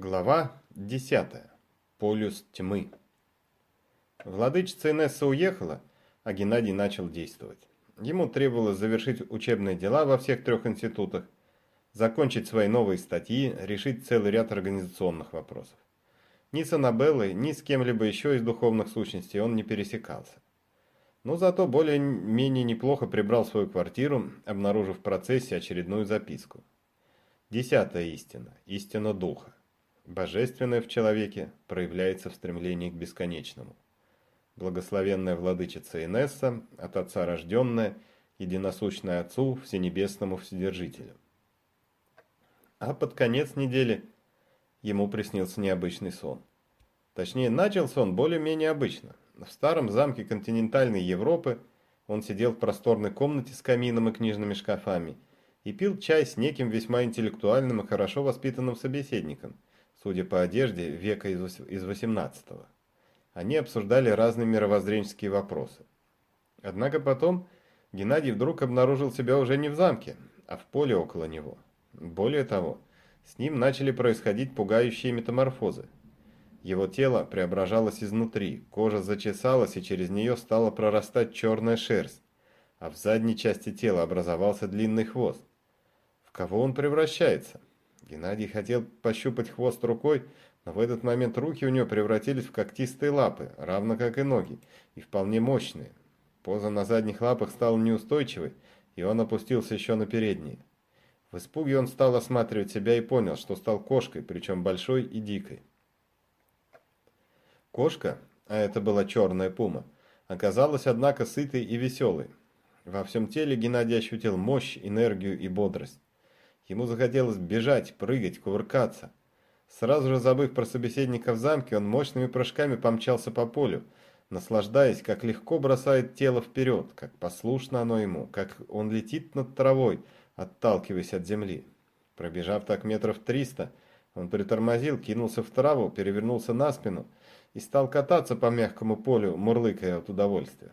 Глава 10. Полюс тьмы. Владычица Инесса уехала, а Геннадий начал действовать. Ему требовалось завершить учебные дела во всех трех институтах, закончить свои новые статьи, решить целый ряд организационных вопросов. Ни с Аннабеллой, ни с кем-либо еще из духовных сущностей он не пересекался. Но зато более-менее неплохо прибрал свою квартиру, обнаружив в процессе очередную записку. Десятая истина, истина духа. Божественное в человеке проявляется в стремлении к бесконечному. Благословенная владычица Инесса, от Отца рожденная, единосущная Отцу, Всенебесному Вседержителю. А под конец недели ему приснился необычный сон. Точнее, начался он более-менее обычно. В старом замке континентальной Европы он сидел в просторной комнате с камином и книжными шкафами и пил чай с неким весьма интеллектуальным и хорошо воспитанным собеседником – судя по одежде, века из 18 -го. Они обсуждали разные мировоззренческие вопросы. Однако потом Геннадий вдруг обнаружил себя уже не в замке, а в поле около него. Более того, с ним начали происходить пугающие метаморфозы. Его тело преображалось изнутри, кожа зачесалась и через нее стала прорастать черная шерсть, а в задней части тела образовался длинный хвост. В кого он превращается? Геннадий хотел пощупать хвост рукой, но в этот момент руки у него превратились в когтистые лапы, равно как и ноги, и вполне мощные. Поза на задних лапах стала неустойчивой, и он опустился еще на передние. В испуге он стал осматривать себя и понял, что стал кошкой, причем большой и дикой. Кошка, а это была черная пума, оказалась, однако, сытой и веселой. Во всем теле Геннадий ощутил мощь, энергию и бодрость. Ему захотелось бежать, прыгать, кувыркаться. Сразу же забыв про собеседника в замке, он мощными прыжками помчался по полю, наслаждаясь, как легко бросает тело вперед, как послушно оно ему, как он летит над травой, отталкиваясь от земли. Пробежав так метров триста, он притормозил, кинулся в траву, перевернулся на спину и стал кататься по мягкому полю, мурлыкая от удовольствия.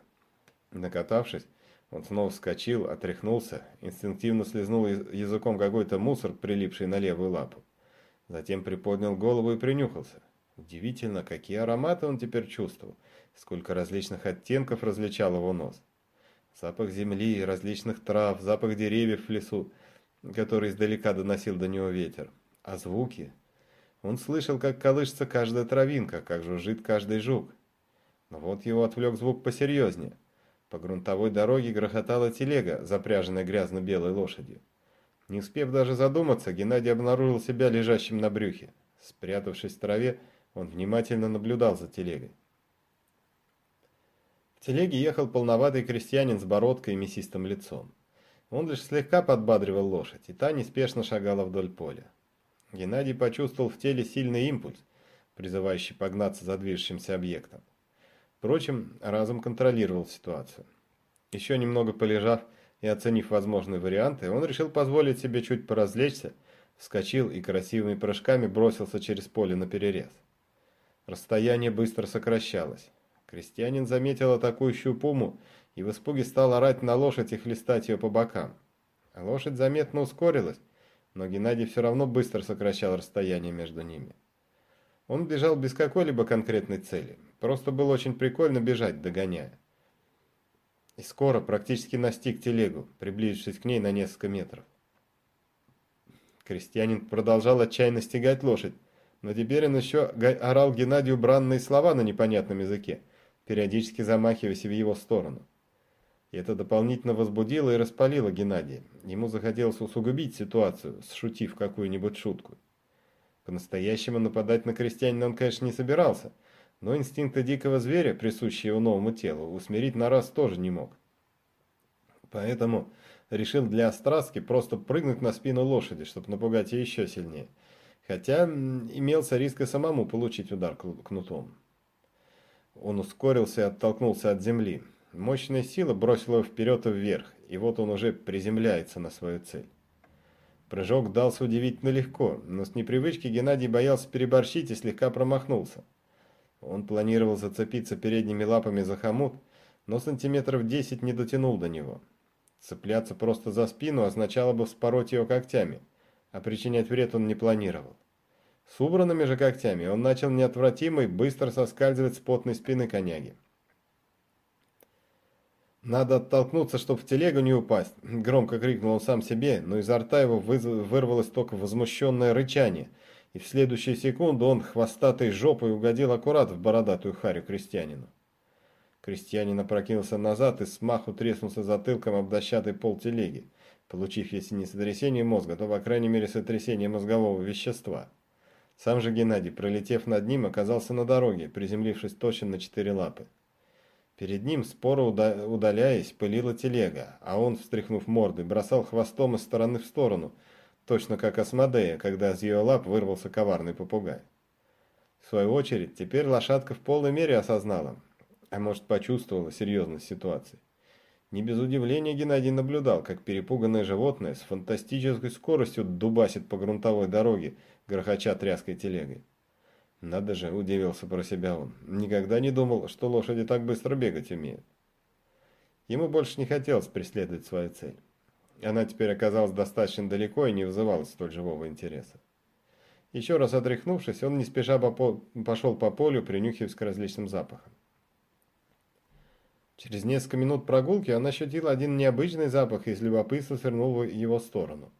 Накатавшись, он снова вскочил, отряхнулся, инстинктивно слезнул языком какой-то мусор, прилипший на левую лапу. Затем приподнял голову и принюхался. Удивительно, какие ароматы он теперь чувствовал, сколько различных оттенков различал его нос. Запах земли, различных трав, запах деревьев в лесу, который издалека доносил до него ветер. А звуки? Он слышал, как колышется каждая травинка, как жужжит каждый жук. Но вот его отвлек звук посерьезнее. По грунтовой дороге грохотала телега, запряженная грязно-белой лошадью. Не успев даже задуматься, Геннадий обнаружил себя лежащим на брюхе. Спрятавшись в траве, он внимательно наблюдал за телегой. В телеге ехал полноватый крестьянин с бородкой и мясистым лицом. Он лишь слегка подбадривал лошадь, и та неспешно шагала вдоль поля. Геннадий почувствовал в теле сильный импульс, призывающий погнаться за движущимся объектом. Впрочем, разум контролировал ситуацию. Еще немного полежав и оценив возможные варианты, он решил позволить себе чуть поразвлечься, вскочил и красивыми прыжками бросился через поле на перерез. Расстояние быстро сокращалось. Крестьянин заметил атакующую пуму и в испуге стал орать на лошадь и хлестать ее по бокам. Лошадь заметно ускорилась, но Геннадий все равно быстро сокращал расстояние между ними. Он бежал без какой-либо конкретной цели. Просто было очень прикольно бежать, догоняя. И скоро практически настиг телегу, приблизившись к ней на несколько метров. Крестьянин продолжал отчаянно стегать лошадь, но теперь он еще орал Геннадию бранные слова на непонятном языке, периодически замахиваясь в его сторону. И это дополнительно возбудило и распалило Геннадия. Ему захотелось усугубить ситуацию, сшутив какую-нибудь шутку. По-настоящему нападать на крестьянина он, конечно, не собирался – но инстинкты дикого зверя, присущие его новому телу, усмирить на раз тоже не мог. Поэтому решил для острастки просто прыгнуть на спину лошади, чтобы напугать ее еще сильнее. Хотя имелся риск и самому получить удар кнутом. Он ускорился и оттолкнулся от земли. Мощная сила бросила его вперед и вверх, и вот он уже приземляется на свою цель. Прыжок дался удивительно легко, но с непривычки Геннадий боялся переборщить и слегка промахнулся. Он планировал зацепиться передними лапами за хомут, но сантиметров десять не дотянул до него. Цепляться просто за спину означало бы вспороть ее когтями, а причинять вред он не планировал. С убранными же когтями он начал неотвратимо и быстро соскальзывать с потной спины коняги. «Надо оттолкнуться, чтобы в телегу не упасть!» — громко крикнул он сам себе, но изо рта его вырвалось только возмущенное рычание, и в следующую секунду он хвостатой жопой угодил аккурат в бородатую харю крестьянину. Крестьянин опрокинулся назад и смаху треснулся затылком об дощатый пол телеги, получив, если не сотрясение мозга, то, по крайней мере, сотрясение мозгового вещества. Сам же Геннадий, пролетев над ним, оказался на дороге, приземлившись точно на четыре лапы. Перед ним, споро удаляясь, пылила телега, а он, встряхнув мордой, бросал хвостом из стороны в сторону, точно как Асмодея, когда из ее лап вырвался коварный попугай. В свою очередь, теперь лошадка в полной мере осознала, а может почувствовала серьезность ситуации. Не без удивления Геннадий наблюдал, как перепуганное животное с фантастической скоростью дубасит по грунтовой дороге, грохоча тряской телегой. Надо же, удивился про себя он. Никогда не думал, что лошади так быстро бегать умеют. Ему больше не хотелось преследовать свою цель. Она теперь оказалась достаточно далеко и не вызывала столь живого интереса. Еще раз отряхнувшись, он не спеша пошел по полю, принюхиваясь к различным запахам. Через несколько минут прогулки он ощутил один необычный запах и из любопытства свернул в его сторону.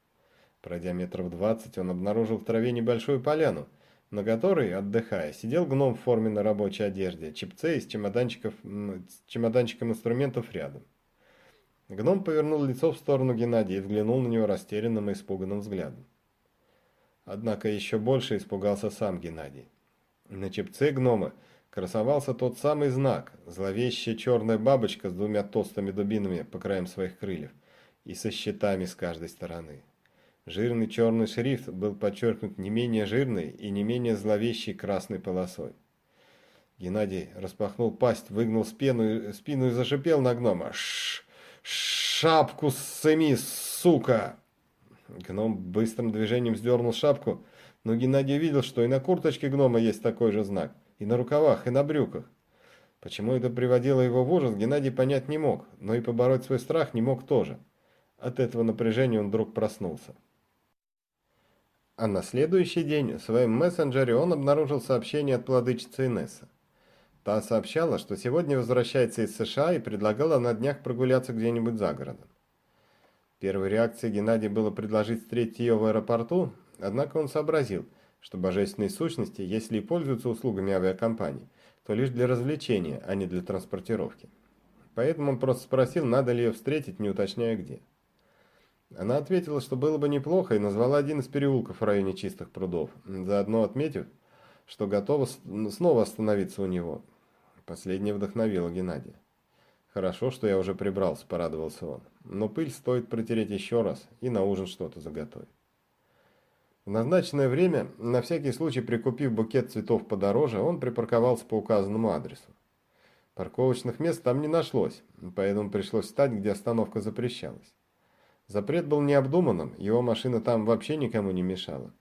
Пройдя метров двадцать, он обнаружил в траве небольшую поляну – на которой, отдыхая, сидел гном в форме на рабочей одежде, чипце и с, чемоданчиков, с чемоданчиком инструментов рядом. Гном повернул лицо в сторону Геннадия и взглянул на него растерянным и испуганным взглядом. Однако еще больше испугался сам Геннадий. На чепце гнома красовался тот самый знак, зловещая черная бабочка с двумя толстыми дубинами по краям своих крыльев и со щитами с каждой стороны. Жирный черный шрифт был подчеркнут не менее жирной и не менее зловещей красной полосой. Геннадий распахнул пасть, выгнул спину, спину и зашипел на гнома. Ш «Шапку ссыми, сука!» Гном быстрым движением сдернул шапку, но Геннадий видел, что и на курточке гнома есть такой же знак, и на рукавах, и на брюках. Почему это приводило его в ужас, Геннадий понять не мог, но и побороть свой страх не мог тоже. От этого напряжения он вдруг проснулся. А на следующий день в своем мессенджере он обнаружил сообщение от владычицы Инессы. Та сообщала, что сегодня возвращается из США и предлагала на днях прогуляться где-нибудь за городом. Первой реакцией Геннадия было предложить встретить ее в аэропорту, однако он сообразил, что божественные сущности, если и пользуются услугами авиакомпаний, то лишь для развлечения, а не для транспортировки. Поэтому он просто спросил, надо ли ее встретить, не уточняя где. Она ответила, что было бы неплохо, и назвала один из переулков в районе Чистых прудов, заодно отметив, что готова снова остановиться у него. Последнее вдохновило Геннадия. «Хорошо, что я уже прибрался», – порадовался он. «Но пыль стоит протереть еще раз и на ужин что-то заготовить». В назначенное время, на всякий случай прикупив букет цветов подороже, он припарковался по указанному адресу. Парковочных мест там не нашлось, поэтому пришлось встать, где остановка запрещалась. Запрет был необдуманным, его машина там вообще никому не мешала.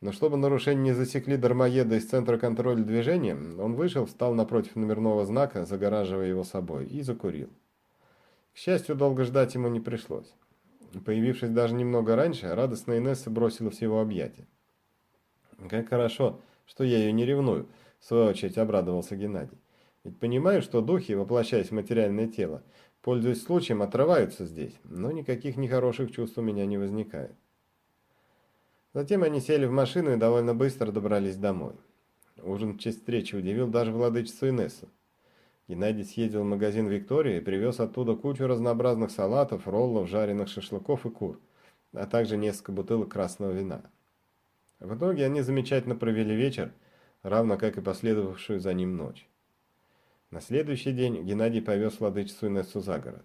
Но чтобы нарушение не засекли дармоеда из центра контроля движения, он вышел, встал напротив номерного знака, загораживая его собой, и закурил. К счастью, долго ждать ему не пришлось. Появившись даже немного раньше, радостная Инесса бросилась в его объятия. «Как хорошо, что я ее не ревную», — в свою очередь обрадовался Геннадий. «Ведь понимаю, что духи, воплощаясь в материальное тело, Пользуясь случаем, отрываются здесь, но никаких нехороших чувств у меня не возникает. Затем они сели в машину и довольно быстро добрались домой. Ужин в честь встречи удивил даже владычицу Инессу. Геннадий съездил в магазин «Виктория» и привез оттуда кучу разнообразных салатов, роллов, жареных шашлыков и кур, а также несколько бутылок красного вина. В итоге они замечательно провели вечер, равно как и последовавшую за ним ночь. На следующий день Геннадий повез владычицу Инессу за город.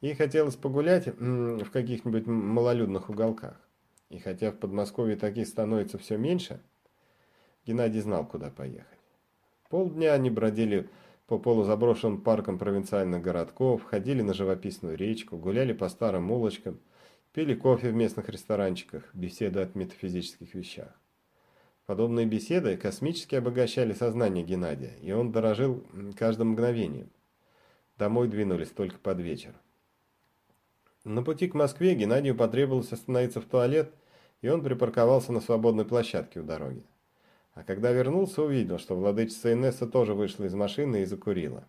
Ей хотелось погулять в каких-нибудь малолюдных уголках. И хотя в Подмосковье таких становится все меньше, Геннадий знал, куда поехать. Полдня они бродили по полузаброшенным паркам провинциальных городков, ходили на живописную речку, гуляли по старым улочкам, пили кофе в местных ресторанчиках, беседуя о метафизических вещах. Подобные беседы космически обогащали сознание Геннадия, и он дорожил каждым мгновением. Домой двинулись только под вечер. На пути к Москве Геннадию потребовалось остановиться в туалет, и он припарковался на свободной площадке у дороги. А когда вернулся, увидел, что владычица Инесса тоже вышла из машины и закурила.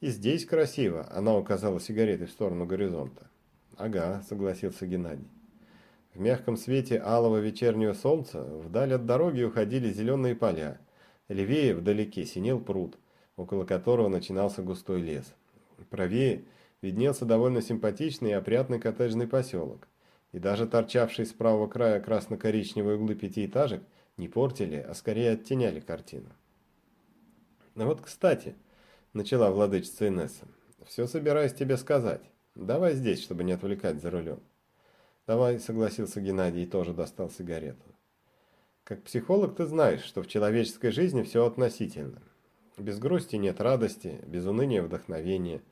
«И здесь красиво», — она указала сигаретой в сторону горизонта. «Ага», — согласился Геннадий. В мягком свете алого вечернего солнца вдаль от дороги уходили зеленые поля. Левее вдалеке синел пруд, около которого начинался густой лес. Правее виднелся довольно симпатичный и опрятный коттеджный поселок. И даже торчавшие с правого края красно-коричневые углы пятиэтажек не портили, а скорее оттеняли картину. «Ну вот, кстати», — начала владычица Инесса, — «все собираюсь тебе сказать. Давай здесь, чтобы не отвлекать за рулем». «Давай», — согласился Геннадий и тоже достал сигарету. «Как психолог ты знаешь, что в человеческой жизни все относительно. Без грусти нет радости, без уныния вдохновения,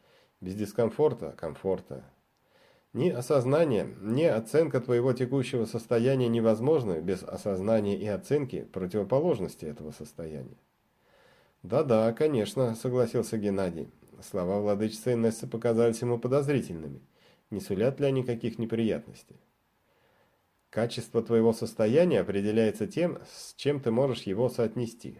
без дискомфорта – комфорта. Ни осознание, ни оценка твоего текущего состояния невозможны без осознания и оценки противоположности этого состояния. «Да-да, конечно», – согласился Геннадий. Слова владычицы Инессы показались ему подозрительными. Не сулят ли они каких неприятностей? Качество твоего состояния определяется тем, с чем ты можешь его соотнести.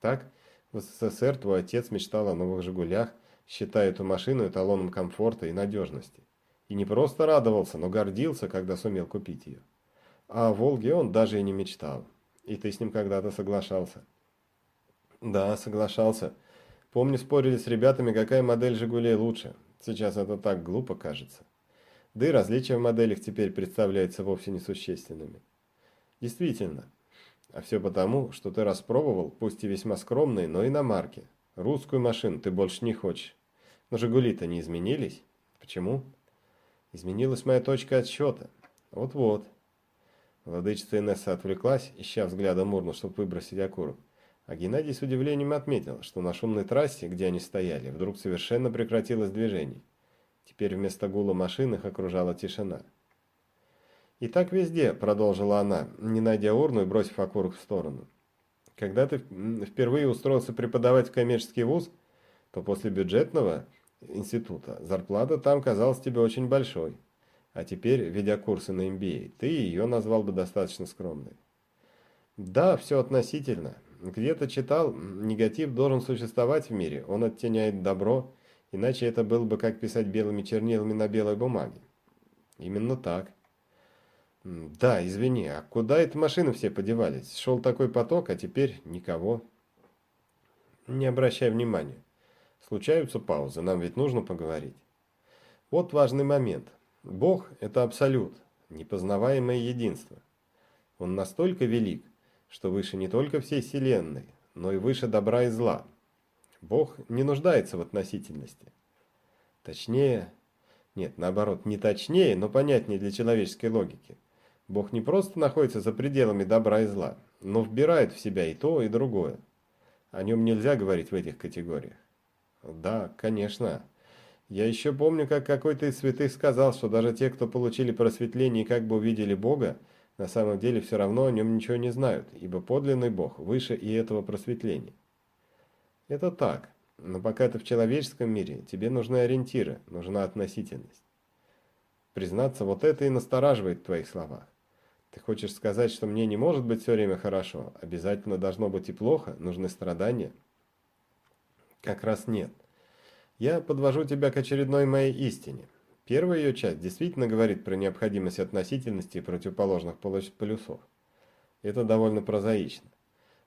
Так, в СССР твой отец мечтал о новых «Жигулях», считая эту машину эталоном комфорта и надежности. И не просто радовался, но гордился, когда сумел купить ее. А о «Волге» он даже и не мечтал. И ты с ним когда-то соглашался. Да, соглашался. Помню, спорили с ребятами, какая модель «Жигулей» лучше. Сейчас это так глупо кажется. Да и различия в моделях теперь представляются вовсе несущественными. Действительно. А все потому, что ты распробовал, пусть и весьма скромные, но иномарки. Русскую машину ты больше не хочешь. Но «Жигули»-то не изменились. Почему? Изменилась моя точка отсчета. Вот-вот. Владычество Инесса отвлеклась, ища взглядом урну, чтобы выбросить окурок. А Геннадий с удивлением отметил, что на шумной трассе, где они стояли, вдруг совершенно прекратилось движение. Теперь вместо гула машин их окружала тишина. «И так везде», — продолжила она, не найдя урну и бросив окурок в сторону. «Когда ты впервые устроился преподавать в коммерческий вуз, то после бюджетного института зарплата там казалась тебе очень большой. А теперь, ведя курсы на MBA, ты ее назвал бы достаточно скромной». «Да, все относительно. Где-то читал, негатив должен существовать в мире, он оттеняет добро, Иначе это было бы как писать белыми чернилами на белой бумаге. Именно так. Да, извини, а куда эти машины все подевались? Шел такой поток, а теперь никого. Не обращай внимания. Случаются паузы, нам ведь нужно поговорить. Вот важный момент. Бог – это абсолют, непознаваемое единство. Он настолько велик, что выше не только всей Вселенной, но и выше добра и зла – Бог не нуждается в относительности. Точнее, нет, наоборот, не точнее, но понятнее для человеческой логики. Бог не просто находится за пределами добра и зла, но вбирает в себя и то, и другое. О нем нельзя говорить в этих категориях. Да, конечно. Я еще помню, как какой-то из святых сказал, что даже те, кто получили просветление и как бы увидели Бога, на самом деле все равно о нем ничего не знают, ибо подлинный Бог выше и этого просветления. Это так, но пока ты в человеческом мире, тебе нужны ориентиры, нужна относительность. Признаться, вот это и настораживает в твоих словах. Ты хочешь сказать, что мне не может быть все время хорошо, обязательно должно быть и плохо, нужны страдания? Как раз нет. Я подвожу тебя к очередной моей истине. Первая ее часть действительно говорит про необходимость относительности противоположных полюсов. Это довольно прозаично.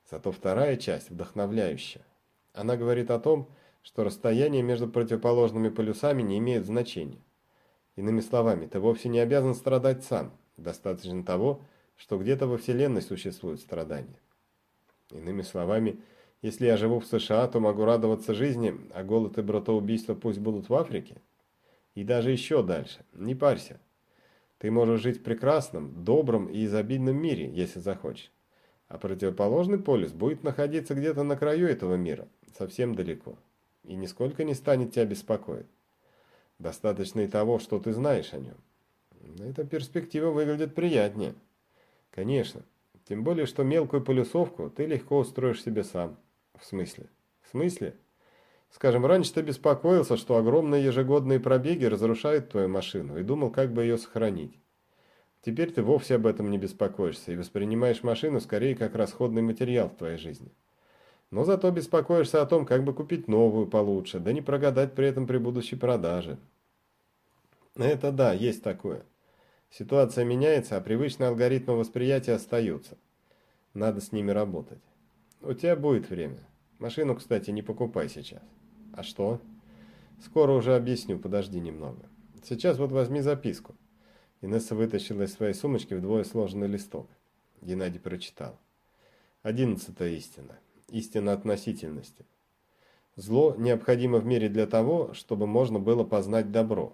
Зато вторая часть вдохновляющая. Она говорит о том, что расстояние между противоположными полюсами не имеет значения. Иными словами, ты вовсе не обязан страдать сам, достаточно того, что где-то во Вселенной существует страдания. Иными словами, если я живу в США, то могу радоваться жизни, а голод и братоубийство пусть будут в Африке. И даже еще дальше. Не парься. Ты можешь жить в прекрасном, добром и изобильном мире, если захочешь. А противоположный полюс будет находиться где-то на краю этого мира, совсем далеко, и нисколько не станет тебя беспокоить. Достаточно и того, что ты знаешь о нем. Эта перспектива выглядит приятнее. Конечно, тем более, что мелкую полюсовку ты легко устроишь себе сам. В смысле? В смысле? Скажем, раньше ты беспокоился, что огромные ежегодные пробеги разрушают твою машину и думал, как бы ее сохранить. Теперь ты вовсе об этом не беспокоишься и воспринимаешь машину скорее как расходный материал в твоей жизни. Но зато беспокоишься о том, как бы купить новую получше, да не прогадать при этом при будущей продаже. Это да, есть такое. Ситуация меняется, а привычные алгоритмы восприятия остаются. Надо с ними работать. У тебя будет время. Машину, кстати, не покупай сейчас. А что? Скоро уже объясню, подожди немного. Сейчас вот возьми записку. Инесса вытащила из своей сумочки вдвое сложенный листок. Геннадий прочитал. Одиннадцатая истина. Истина относительности. Зло необходимо в мире для того, чтобы можно было познать добро.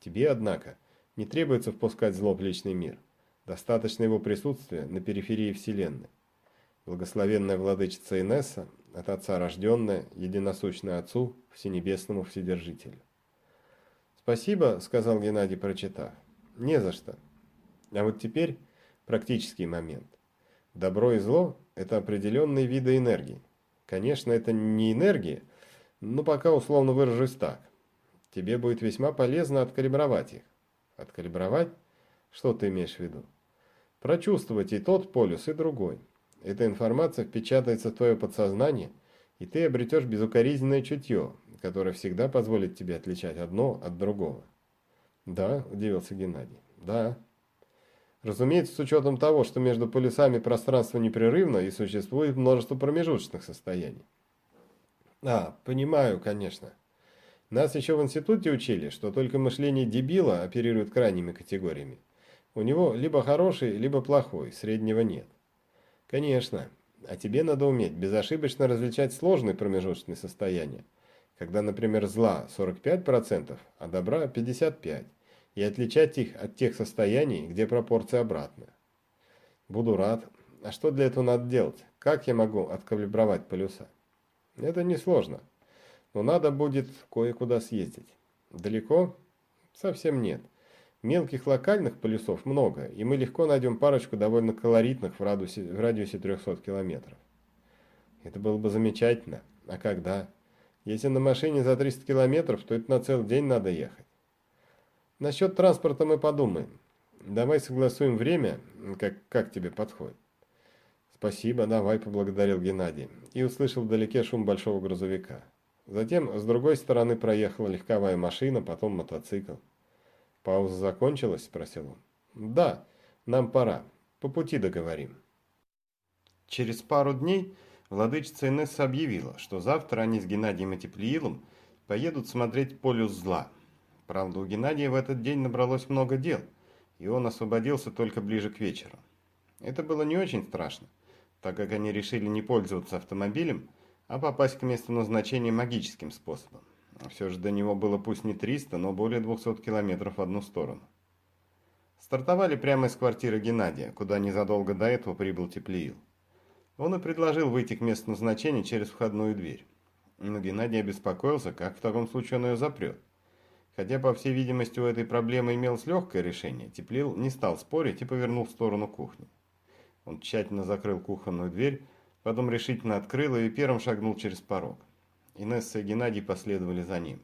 Тебе, однако, не требуется впускать зло в личный мир. Достаточно его присутствия на периферии Вселенной. Благословенная владычица Инесса, от Отца рожденная, единосущная Отцу, Всенебесному Вседержителю. «Спасибо», — сказал Геннадий, прочитав. «Не за что. А вот теперь практический момент. Добро и зло – это определенные виды энергии. Конечно, это не энергия, но пока условно выражусь так. Тебе будет весьма полезно откалибровать их. Откалибровать? Что ты имеешь в виду? Прочувствовать и тот полюс, и другой. Эта информация впечатается в твое подсознание, и ты обретешь безукоризненное чутье, которое всегда позволит тебе отличать одно от другого. Да, удивился Геннадий. Да. Разумеется, с учетом того, что между полюсами пространство непрерывно и существует множество промежуточных состояний. А, понимаю, конечно. Нас еще в институте учили, что только мышление дебила оперирует крайними категориями. У него либо хороший, либо плохой, среднего нет. Конечно. А тебе надо уметь безошибочно различать сложные промежуточные состояния, когда, например, зла 45%, а добра 55%, и отличать их от тех состояний, где пропорция обратная. Буду рад. А что для этого надо делать? Как я могу откалибровать полюса? Это несложно но надо будет кое-куда съездить. Далеко? Совсем нет. Мелких локальных полюсов много, и мы легко найдем парочку довольно колоритных в радиусе, в радиусе 300 километров. Это было бы замечательно. А когда? Если на машине за 300 километров, то это на целый день надо ехать. Насчет транспорта мы подумаем. Давай согласуем время, как, как тебе подходит. Спасибо, давай, поблагодарил Геннадий. И услышал вдалеке шум большого грузовика. Затем с другой стороны проехала легковая машина, потом мотоцикл. «Пауза закончилась?» – спросил он. «Да, нам пора. По пути договорим». Через пару дней владычица Инесса объявила, что завтра они с Геннадием и Теплиилом поедут смотреть полюс зла. Правда, у Геннадия в этот день набралось много дел, и он освободился только ближе к вечеру. Это было не очень страшно, так как они решили не пользоваться автомобилем, а попасть к месту назначения магическим способом. Все же до него было пусть не 300, но более 200 километров в одну сторону. Стартовали прямо из квартиры Геннадия, куда незадолго до этого прибыл Теплиил. Он и предложил выйти к месту назначения через входную дверь. Но Геннадий обеспокоился, как в таком случае он ее запрет. Хотя, по всей видимости, у этой проблемы имелось легкое решение, Теплил не стал спорить и повернул в сторону кухни. Он тщательно закрыл кухонную дверь, Потом решительно открыл и первым шагнул через порог. Инесса и Геннадий последовали за ним.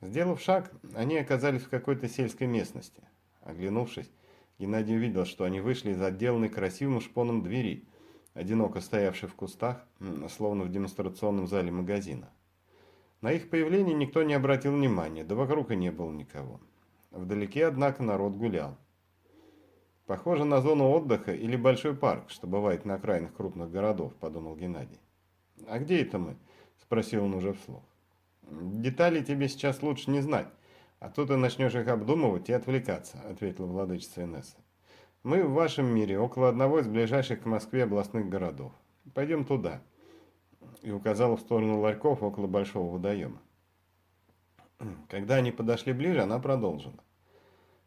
Сделав шаг, они оказались в какой-то сельской местности. Оглянувшись, Геннадий увидел, что они вышли из отделанной красивым шпоном двери, одиноко стоявшей в кустах, словно в демонстрационном зале магазина. На их появление никто не обратил внимания, да вокруг и не было никого. Вдалеке, однако, народ гулял. Похоже на зону отдыха или большой парк, что бывает на окраинах крупных городов, подумал Геннадий. А где это мы? Спросил он уже вслух. Детали тебе сейчас лучше не знать, а то ты начнешь их обдумывать и отвлекаться, ответила владычица Инесса. Мы в вашем мире, около одного из ближайших к Москве областных городов. Пойдем туда. И указала в сторону ларьков около большого водоема. Когда они подошли ближе, она продолжила.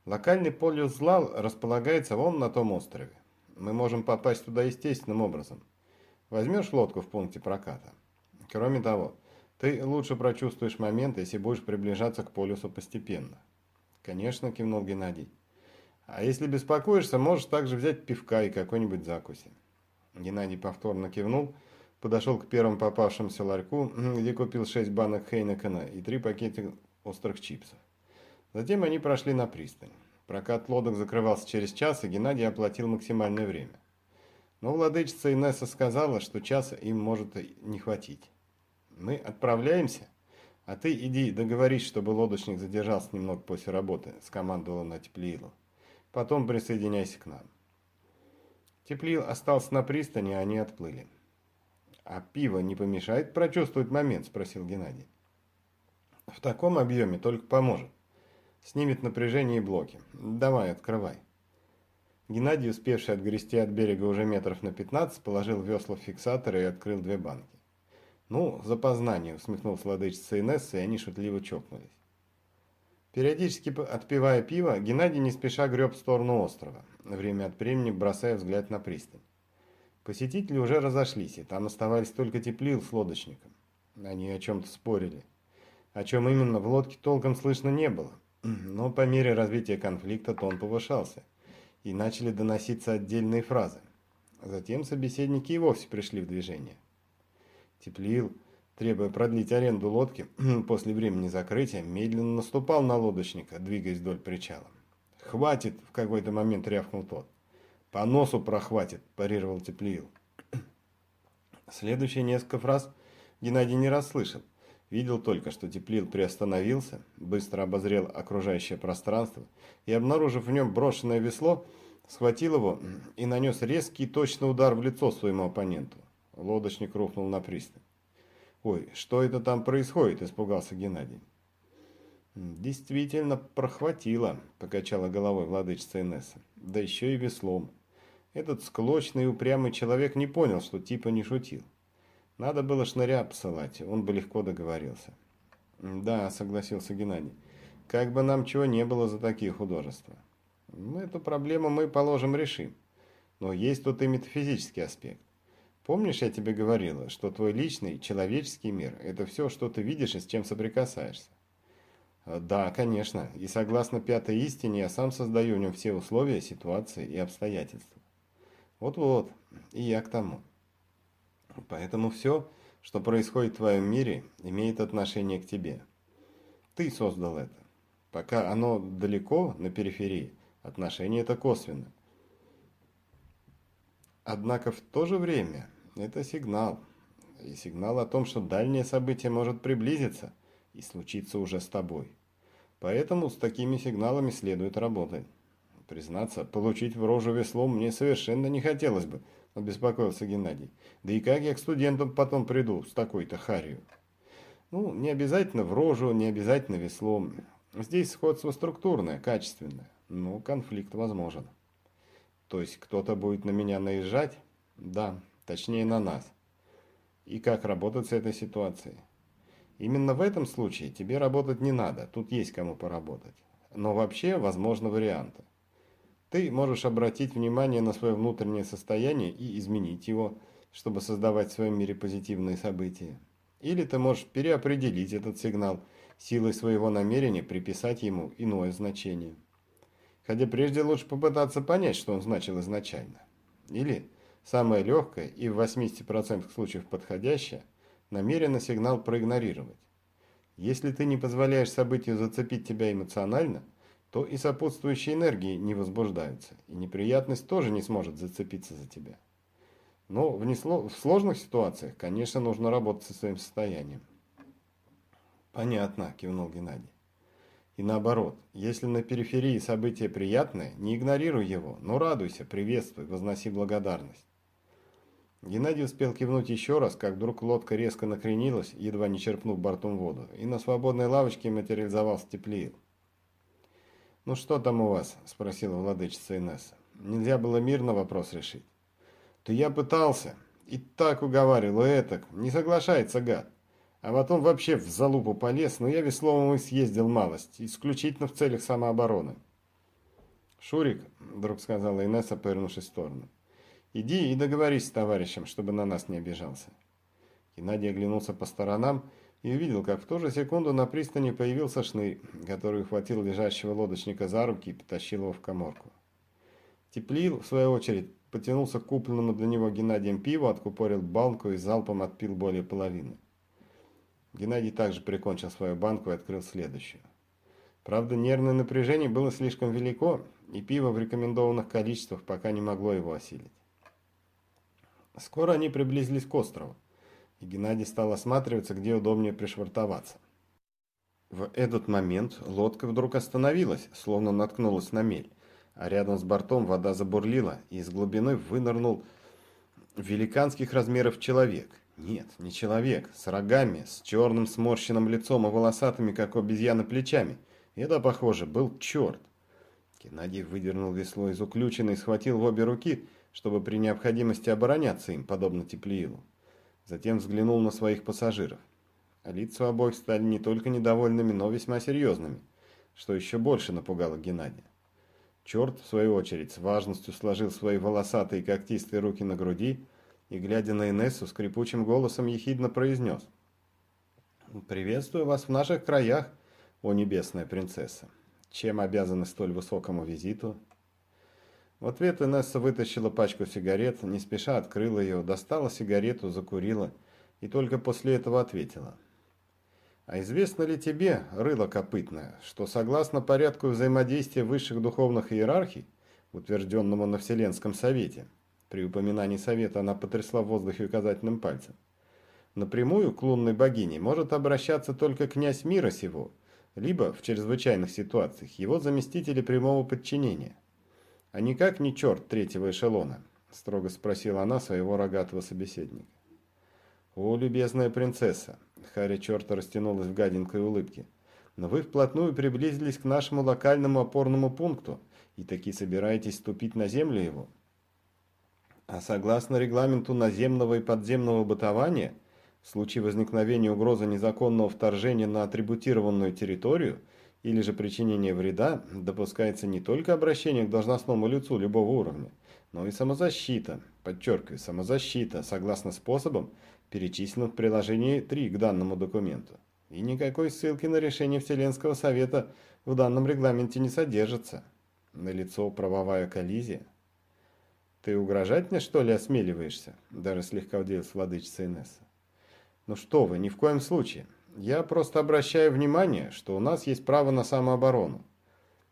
Локальный полюс зла располагается вон на том острове. Мы можем попасть туда естественным образом. Возьмешь лодку в пункте проката. Кроме того, ты лучше прочувствуешь момент, если будешь приближаться к полюсу постепенно. Конечно, кивнул Геннадий. А если беспокоишься, можешь также взять пивка и какой-нибудь закуси. Геннадий повторно кивнул, подошел к первому попавшемуся ларьку, где купил шесть банок Хейнекена и три пакета острых чипсов. Затем они прошли на пристань. Прокат лодок закрывался через час, и Геннадий оплатил максимальное время. Но владычица Инесса сказала, что часа им может не хватить. «Мы отправляемся, а ты иди договорись, чтобы лодочник задержался немного после работы», – скомандовала на Теплиилу. «Потом присоединяйся к нам». Теплиил остался на пристани, а они отплыли. «А пиво не помешает прочувствовать момент?» – спросил Геннадий. «В таком объеме только поможет. Снимет напряжение и блоки. Давай, открывай. Геннадий, успевший отгрести от берега уже метров на 15, положил весла в фиксатор и открыл две банки. «Ну, запознание», — усмехнулся владычица Инесса, и они шутливо чокнулись. Периодически отпивая пиво, Геннадий не спеша греб в сторону острова, время от времени бросая взгляд на пристань. Посетители уже разошлись, и там оставались только теплил с лодочником. Они о чем-то спорили. О чем именно в лодке толком слышно не было, но по мере развития конфликта тон повышался, и начали доноситься отдельные фразы. Затем собеседники и вовсе пришли в движение. Теплил, требуя продлить аренду лодки после времени закрытия, медленно наступал на лодочника, двигаясь вдоль причала. «Хватит!» – в какой-то момент рявкнул тот. «По носу прохватит!» – парировал Теплил. Следующие несколько фраз Геннадий не расслышал – Видел только, что Теплил приостановился, быстро обозрел окружающее пространство и, обнаружив в нем брошенное весло, схватил его и нанес резкий точный удар в лицо своему оппоненту. Лодочник рухнул на пристань. «Ой, что это там происходит?» – испугался Геннадий. «Действительно, прохватило», – покачала головой владычица Инесса. «Да еще и веслом. Этот склочный и упрямый человек не понял, что типа не шутил. Надо было шныря посылать, он бы легко договорился. Да, согласился Геннадий. Как бы нам чего не было за такие художества. Ну, эту проблему мы, положим, решим. Но есть тут и метафизический аспект. Помнишь, я тебе говорила, что твой личный, человеческий мир – это все, что ты видишь и с чем соприкасаешься? Да, конечно. И согласно пятой истине, я сам создаю в нем все условия, ситуации и обстоятельства. Вот-вот, и я к тому. Поэтому все, что происходит в твоем мире, имеет отношение к тебе. Ты создал это. Пока оно далеко, на периферии, отношение это косвенно. Однако в то же время это сигнал. И сигнал о том, что дальнее событие может приблизиться и случиться уже с тобой. Поэтому с такими сигналами следует работать. Признаться, получить в рожу веслом мне совершенно не хотелось бы – обеспокоился Геннадий. Да и как я к студентам потом приду с такой-то харью? Ну, не обязательно в рожу, не обязательно веслом. Здесь сходство структурное, качественное, но конфликт возможен. То есть кто-то будет на меня наезжать? Да, точнее на нас. И как работать с этой ситуацией? Именно в этом случае тебе работать не надо, тут есть кому поработать. Но вообще возможны варианты. Ты можешь обратить внимание на свое внутреннее состояние и изменить его, чтобы создавать в своем мире позитивные события. Или ты можешь переопределить этот сигнал, силой своего намерения приписать ему иное значение. Хотя прежде лучше попытаться понять, что он значил изначально. Или, самое легкое и в 80% случаев подходящее, намеренно сигнал проигнорировать. Если ты не позволяешь событию зацепить тебя эмоционально – то и сопутствующие энергии не возбуждаются, и неприятность тоже не сможет зацепиться за тебя. Но в, несло... в сложных ситуациях, конечно, нужно работать со своим состоянием. Понятно, кивнул Геннадий. И наоборот, если на периферии событие приятное, не игнорируй его, но радуйся, приветствуй, возноси благодарность. Геннадий успел кивнуть еще раз, как вдруг лодка резко накренилась, едва не черпнув бортом воду, и на свободной лавочке материализовался теплеил. «Ну что там у вас?» – спросила владычица Инесса. «Нельзя было мирно вопрос решить». «То я пытался. И так уговаривал, и этак. Не соглашается гад. А потом вообще в залупу полез, но я веслом и съездил малость, исключительно в целях самообороны». «Шурик», – вдруг сказала Инесса, повернувшись в сторону, – «иди и договорись с товарищем, чтобы на нас не обижался». Геннадий оглянулся по сторонам и увидел, как в ту же секунду на пристани появился шнырь, который ухватил лежащего лодочника за руки и потащил его в коморку. Теплил, в свою очередь, потянулся к купленному для него Геннадием пиву, откупорил банку и залпом отпил более половины. Геннадий также прикончил свою банку и открыл следующую. Правда, нервное напряжение было слишком велико, и пиво в рекомендованных количествах пока не могло его осилить. Скоро они приблизились к острову, и Геннадий стал осматриваться, где удобнее пришвартоваться. В этот момент лодка вдруг остановилась, словно наткнулась на мель, а рядом с бортом вода забурлила, и из глубины вынырнул великанских размеров человек. Нет, не человек, с рогами, с черным сморщенным лицом и волосатыми, как у обезьяны, плечами. Это, похоже, был черт. Геннадий выдернул весло из уключенной и схватил в обе руки, чтобы при необходимости обороняться им, подобно Теплиилу. Затем взглянул на своих пассажиров. А лица обоих стали не только недовольными, но весьма серьезными, что еще больше напугало Геннадия. Черт, в свою очередь, с важностью сложил свои волосатые когтистые руки на груди и, глядя на Инессу, скрипучим голосом ехидно произнес. «Приветствую вас в наших краях, о небесная принцесса. Чем обязаны столь высокому визиту?» В ответ Инесса вытащила пачку сигарет, не спеша открыла ее, достала сигарету, закурила и только после этого ответила. «А известно ли тебе, рыло копытное, что согласно порядку взаимодействия высших духовных иерархий, утвержденному на Вселенском Совете, при упоминании Совета она потрясла в воздухе указательным пальцем, напрямую к лунной богине может обращаться только князь мира сего, либо, в чрезвычайных ситуациях, его заместители прямого подчинения – «А никак не черт третьего эшелона?» – строго спросила она своего рогатого собеседника. «О, любезная принцесса!» – Харри черта растянулась в гаденькой улыбке. «Но вы вплотную приблизились к нашему локальному опорному пункту и таки собираетесь ступить на землю его. А согласно регламенту наземного и подземного бытования, в случае возникновения угрозы незаконного вторжения на атрибутированную территорию – или же причинение вреда допускается не только обращение к должностному лицу любого уровня, но и самозащита, подчеркиваю, самозащита, согласно способам, перечисленным в приложении 3 к данному документу. И никакой ссылки на решение Вселенского Совета в данном регламенте не содержится. Налицо правовая коллизия. «Ты угрожать мне, что ли, осмеливаешься?» Даже слегка удивилась владычица Инесса. «Ну что вы, ни в коем случае. Я просто обращаю внимание, что у нас есть право на самооборону.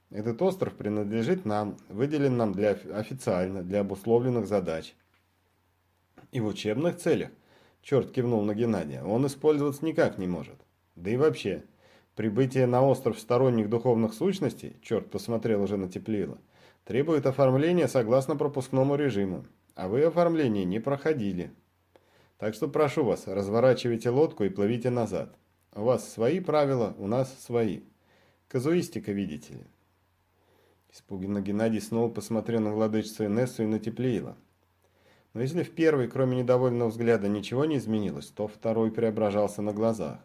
Этот остров принадлежит нам, выделен нам для официально, для обусловленных задач. И в учебных целях, черт кивнул на Геннадия, он использоваться никак не может. Да и вообще, прибытие на остров сторонних духовных сущностей, черт посмотрел уже на Теплила, требует оформления согласно пропускному режиму, а вы оформление не проходили. Так что прошу вас, разворачивайте лодку и плывите назад. У вас свои правила, у нас свои. Казуистика, видите ли. Испуганно Геннадий снова посмотрел на владычицу Инессу и на Теплиила. Но если в первый, кроме недовольного взгляда, ничего не изменилось, то второй преображался на глазах.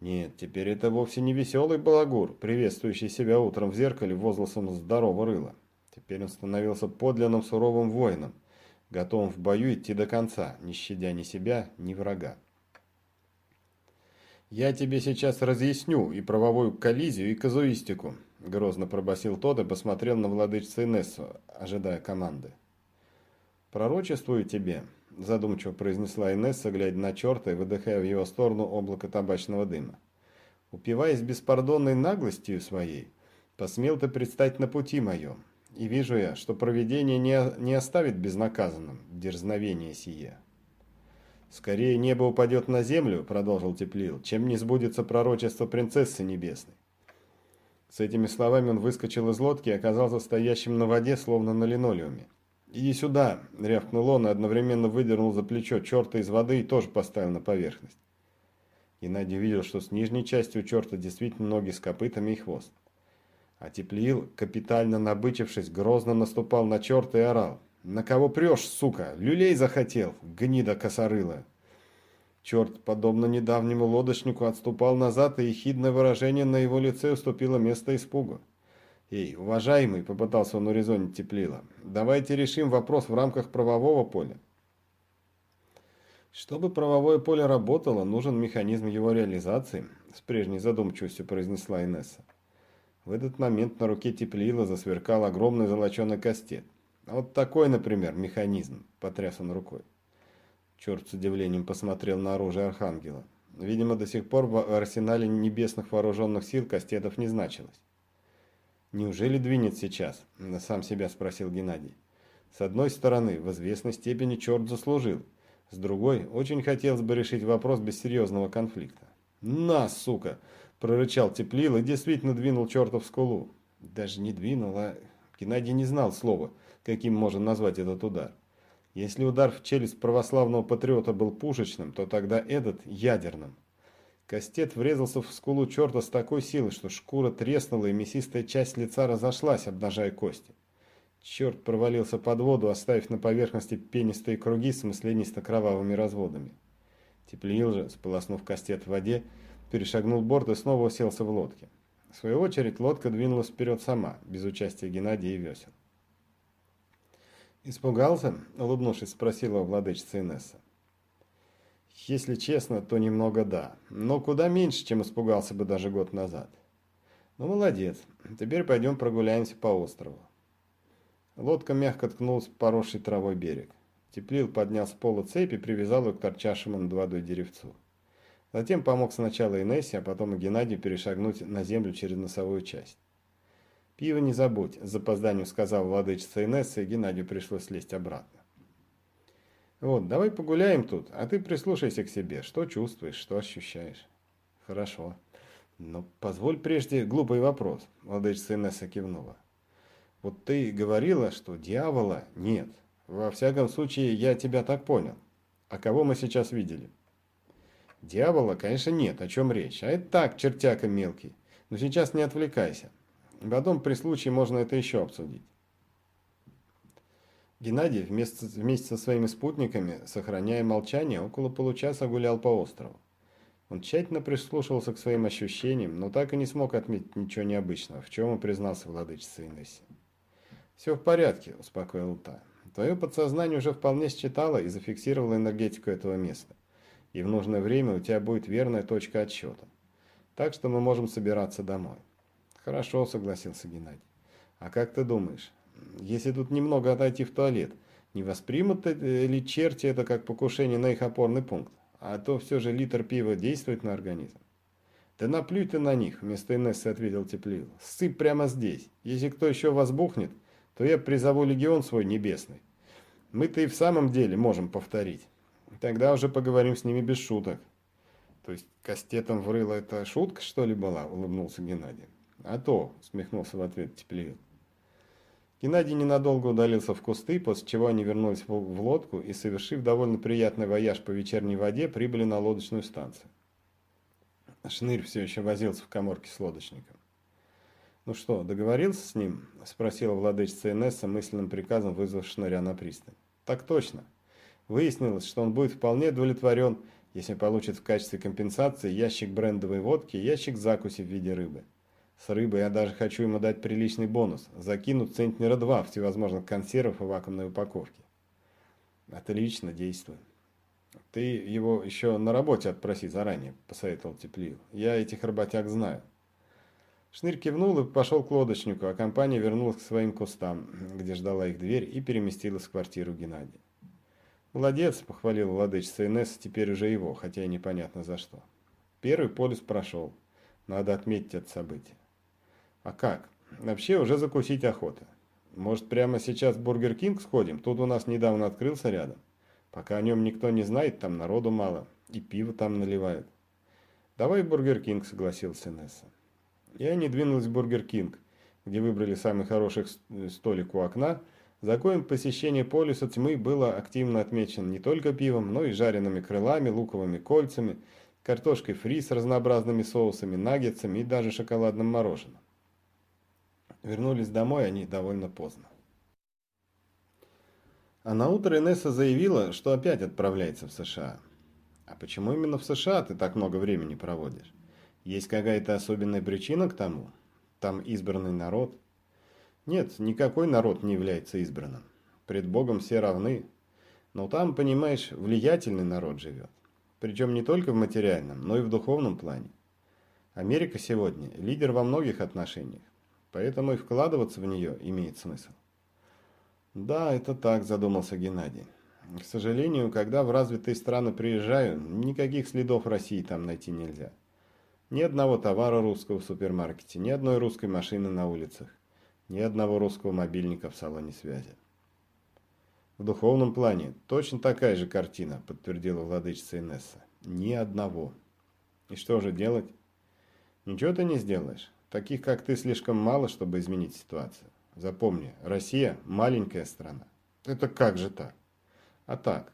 Нет, теперь это вовсе не веселый балагур, приветствующий себя утром в зеркале возгласом здорового рыла. Теперь он становился подлинным суровым воином, готовым в бою идти до конца, не щадя ни себя, ни врага. «Я тебе сейчас разъясню и правовую коллизию, и казуистику», – грозно пробасил тот и посмотрел на владычицу Инессу, ожидая команды. «Пророчествую тебе», – задумчиво произнесла Инесса, глядя на черта и выдыхая в его сторону облако табачного дыма. «Упиваясь беспардонной наглостью своей, посмел ты предстать на пути моем, и вижу я, что провидение не, не оставит безнаказанным дерзновение сие». «Скорее небо упадет на землю», — продолжил Теплил, — «чем не сбудется пророчество принцессы небесной». С этими словами он выскочил из лодки и оказался стоящим на воде, словно на линолеуме. «Иди сюда!» — рявкнул он и одновременно выдернул за плечо черта из воды и тоже поставил на поверхность. Геннадий увидел, что с нижней части у черта действительно ноги с копытами и хвост. А Теплил, капитально набычившись, грозно наступал на черта и орал. «На кого прешь, сука? Люлей захотел, гнида косорылая!» Черт, подобно недавнему лодочнику, отступал назад, и ехидное выражение на его лице уступило место испугу. «Эй, уважаемый!» – попытался он урезонить Теплила. «Давайте решим вопрос в рамках правового поля». «Чтобы правовое поле работало, нужен механизм его реализации», – с прежней задумчивостью произнесла Инесса. В этот момент на руке Теплила засверкал огромный золоченый кастет. Вот такой, например, механизм, потряс он рукой. Черт с удивлением посмотрел на оружие Архангела. Видимо, до сих пор в арсенале небесных вооруженных сил Кастетов не значилось. «Неужели двинет сейчас?» – сам себя спросил Геннадий. С одной стороны, в известной степени черт заслужил. С другой, очень хотелось бы решить вопрос без серьезного конфликта. «На, сука!» – прорычал Теплил и действительно двинул черта в скулу. Даже не двинул, а Геннадий не знал слова, каким можно назвать этот удар. Если удар в челюсть православного патриота был пушечным, то тогда этот – ядерным. Кастет врезался в скулу черта с такой силой, что шкура треснула и мясистая часть лица разошлась, обнажая кости. Черт провалился под воду, оставив на поверхности пенистые круги с маслянисто-кровавыми разводами. Теплил же, сполоснув кастет в воде, перешагнул борт и снова уселся в лодке. В свою очередь лодка двинулась вперед сама, без участия Геннадия и весел. «Испугался?» – улыбнувшись, спросила владычица Инесса. «Если честно, то немного да, но куда меньше, чем испугался бы даже год назад. Ну, молодец, теперь пойдем прогуляемся по острову». Лодка мягко ткнулась в поросший травой берег. Теплил поднял с пола цепь и привязал ее к торчавшему над водой деревцу. Затем помог сначала Инессе, а потом и Геннадию перешагнуть на землю через носовую часть. «Пиво не забудь», – с запозданием сказал владычица Инесса, и Геннадию пришлось слезть обратно. «Вот, давай погуляем тут, а ты прислушайся к себе, что чувствуешь, что ощущаешь». «Хорошо. Но позволь прежде глупый вопрос», – владычица Инесса кивнула. «Вот ты говорила, что дьявола нет. Во всяком случае, я тебя так понял. А кого мы сейчас видели?» Дьявола, конечно, нет, о чем речь. А это так, чертяка мелкий. Но сейчас не отвлекайся. Потом при случае можно это еще обсудить. Геннадий вместе, вместе со своими спутниками, сохраняя молчание, около получаса гулял по острову. Он тщательно прислушивался к своим ощущениям, но так и не смог отметить ничего необычного, в чем он признался владычице Инессе. «Все в порядке», – успокоил та. «Твое подсознание уже вполне считало и зафиксировало энергетику этого места и в нужное время у тебя будет верная точка отсчета. Так что мы можем собираться домой. Хорошо, согласился Геннадий. А как ты думаешь, если тут немного отойти в туалет, не воспримут ли черти это как покушение на их опорный пункт? А то все же литр пива действует на организм. Да наплюй ты на них, вместо Инессы ответил Теплил. Сыпь прямо здесь. Если кто еще возбухнет, то я призову легион свой небесный. Мы-то и в самом деле можем повторить. Тогда уже поговорим с ними без шуток. То есть кастетом врыло это шутка, что ли, была? Улыбнулся Геннадий. А то, усмехнулся в ответ Теплиев. Геннадий ненадолго удалился в кусты, после чего они вернулись в, лодку и, совершив довольно приятный вояж по вечерней воде, прибыли на лодочную станцию. Шнырь все еще возился в коморке с лодочником. «Ну что, договорился с ним?» – спросила владычица Инесса мысленным приказом, вызвав Шныря на пристань. «Так точно. Выяснилось, что он будет вполне удовлетворен, если получит в качестве компенсации ящик брендовой водки и ящик закуси в виде рыбы. С рыбой я даже хочу ему дать приличный бонус. Закину центнера два всевозможных консервов и вакуумной упаковки. Отлично, действуй. Ты его еще на работе отпроси заранее, посоветовал Теплиев. Я этих работяг знаю. Шнырь кивнул и пошел к лодочнику, а компания вернулась к своим кустам, где ждала их дверь и переместилась в квартиру Геннадия. «Молодец», – похвалила владычица Инесса, теперь уже его, хотя и непонятно за что. Первый полюс прошел. Надо отметить это событие. А как? Вообще уже закусить охота. Может, прямо сейчас в Бургер Кинг сходим? Тут у нас недавно открылся рядом. Пока о нем никто не знает, там народу мало. И пиво там наливают. Давай в Бургер Кинг, согласился Инесса. И они двинулись в Бургер Кинг, где выбрали самый хороший столик у окна – за коем посещение полюса тьмы было активно отмечено не только пивом, но и жареными крылами, луковыми кольцами, картошкой фри с разнообразными соусами, наггетсами и даже шоколадным мороженым. Вернулись домой они довольно поздно. А на утро Инесса заявила, что опять отправляется в США. А почему именно в США ты так много времени проводишь? Есть какая-то особенная причина к тому? Там избранный народ – нет, никакой народ не является избранным. Пред Богом все равны. Но там, понимаешь, влиятельный народ живет. Причем не только в материальном, но и в духовном плане. Америка сегодня лидер во многих отношениях, поэтому и вкладываться в нее имеет смысл. Да, это так, задумался Геннадий. К сожалению, когда в развитые страны приезжаю, никаких следов России там найти нельзя. Ни одного товара русского в супермаркете, ни одной русской машины на улицах, ни одного русского мобильника в салоне связи. В духовном плане точно такая же картина, подтвердила владычица Инесса. Ни одного. И что же делать? Ничего ты не сделаешь. Таких, как ты, слишком мало, чтобы изменить ситуацию. Запомни, Россия – маленькая страна. Это как же так? А так,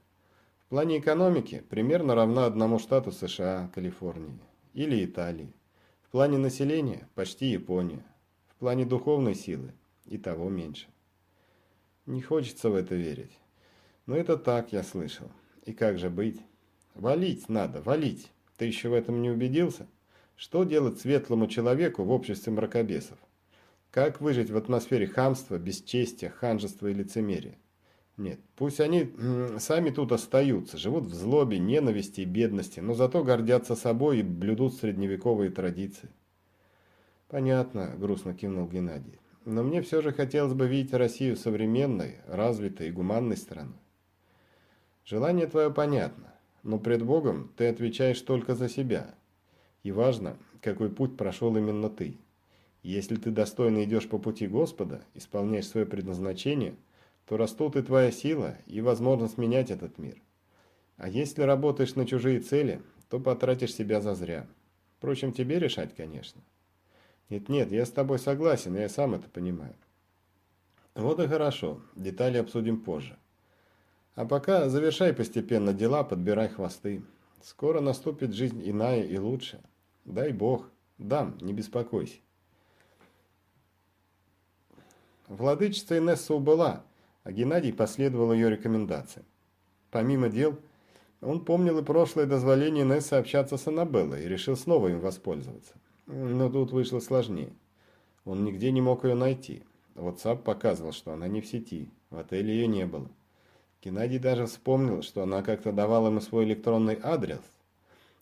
в плане экономики примерно равна одному штату США, Калифорнии или Италии. В плане населения почти Япония. В плане духовной силы и того меньше. Не хочется в это верить. Но это так, я слышал. И как же быть? Валить надо, валить. Ты еще в этом не убедился? Что делать светлому человеку в обществе мракобесов? Как выжить в атмосфере хамства, бесчестия, ханжества и лицемерия? Нет, пусть они сами тут остаются, живут в злобе, ненависти и бедности, но зато гордятся собой и блюдут средневековые традиции. Понятно, грустно кивнул Геннадий. Но мне все же хотелось бы видеть Россию современной, развитой и гуманной страной. Желание твое понятно, но пред Богом ты отвечаешь только за себя. И важно, какой путь прошел именно ты. Если ты достойно идешь по пути Господа, исполняешь свое предназначение – то растут и твоя сила, и возможность менять этот мир. А если работаешь на чужие цели, то потратишь себя зазря. Впрочем, тебе решать, конечно. Нет-нет, я с тобой согласен, я сам это понимаю. Вот и хорошо, детали обсудим позже. А пока завершай постепенно дела, подбирай хвосты. Скоро наступит жизнь иная и лучше. Дай Бог. Дам, не беспокойся. Владычица Инесса убыла, а Геннадий последовал ее рекомендациям. Помимо дел, он помнил и прошлое дозволение Нессы общаться с Аннабеллой и решил снова им воспользоваться. Но тут вышло сложнее. Он нигде не мог ее найти. WhatsApp показывал, что она не в сети, в отеле ее не было. Геннадий даже вспомнил, что она как-то давала ему свой электронный адрес.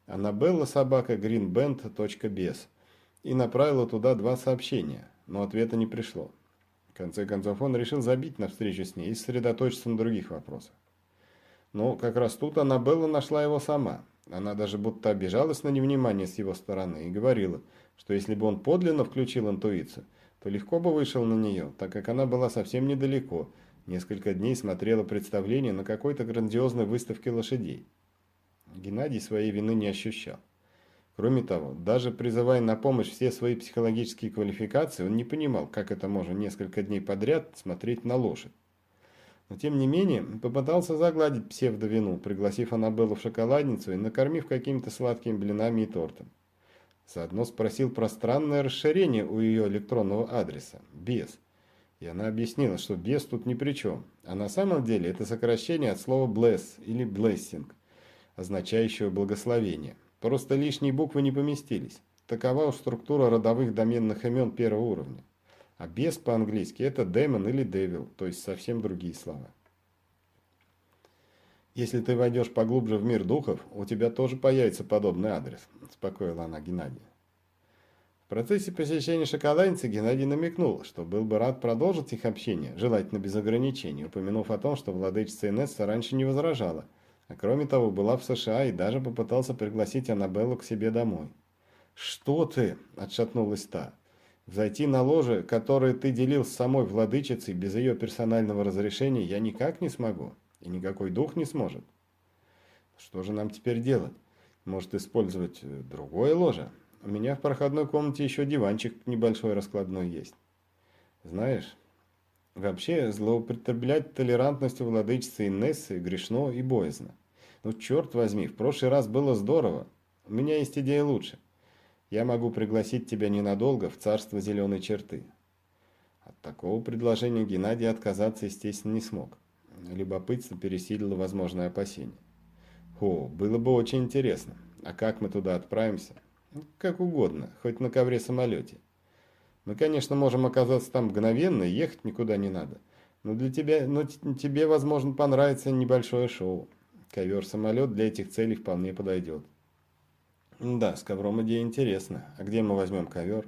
Аннабелла собака greenband.bez и направила туда два сообщения, но ответа не пришло. В конце концов, он решил забить на встречу с ней и сосредоточиться на других вопросах. Но как раз тут Аннабелла нашла его сама. Она даже будто обижалась на невнимание с его стороны и говорила, что если бы он подлинно включил интуицию, то легко бы вышел на нее, так как она была совсем недалеко, несколько дней смотрела представление на какой-то грандиозной выставке лошадей. Геннадий своей вины не ощущал. Кроме того, даже призывая на помощь все свои психологические квалификации, он не понимал, как это можно несколько дней подряд смотреть на лошадь. Но тем не менее, попытался загладить псевдовину, пригласив Аннабеллу в шоколадницу и накормив какими-то сладкими блинами и тортом. Заодно спросил про странное расширение у ее электронного адреса – «без». И она объяснила, что «без» тут ни при чем, а на самом деле это сокращение от слова «bless» или «blessing», означающего «благословение». Просто лишние буквы не поместились. Такова уж структура родовых доменных имен первого уровня. А без по-английски это демон или devil, то есть совсем другие слова. Если ты войдешь поглубже в мир духов, у тебя тоже появится подобный адрес, успокоила она Геннадия. В процессе посещения шоколадницы Геннадий намекнул, что был бы рад продолжить их общение, желательно без ограничений, упомянув о том, что владычица Инесса раньше не возражала – а кроме того, была в США и даже попытался пригласить Аннабеллу к себе домой. «Что ты?» – отшатнулась та. «Зайти на ложе, которое ты делил с самой владычицей без ее персонального разрешения, я никак не смогу, и никакой дух не сможет». «Что же нам теперь делать? Может, использовать э, другое ложе? У меня в проходной комнате еще диванчик небольшой раскладной есть. Знаешь, вообще злоупотреблять толерантностью владычицы Инессы грешно и боязно. Ну, черт возьми, в прошлый раз было здорово. У меня есть идея лучше. Я могу пригласить тебя ненадолго в царство зеленой черты. От такого предложения Геннадий отказаться, естественно, не смог. Любопытство пересилило возможное опасение. О, было бы очень интересно. А как мы туда отправимся? Ну, как угодно, хоть на ковре-самолете. Мы, конечно, можем оказаться там мгновенно, ехать никуда не надо. Но для тебя, но тебе, возможно, понравится небольшое шоу. Ковер-самолет для этих целей вполне подойдет. Да, с ковром идея интересна. А где мы возьмем ковер?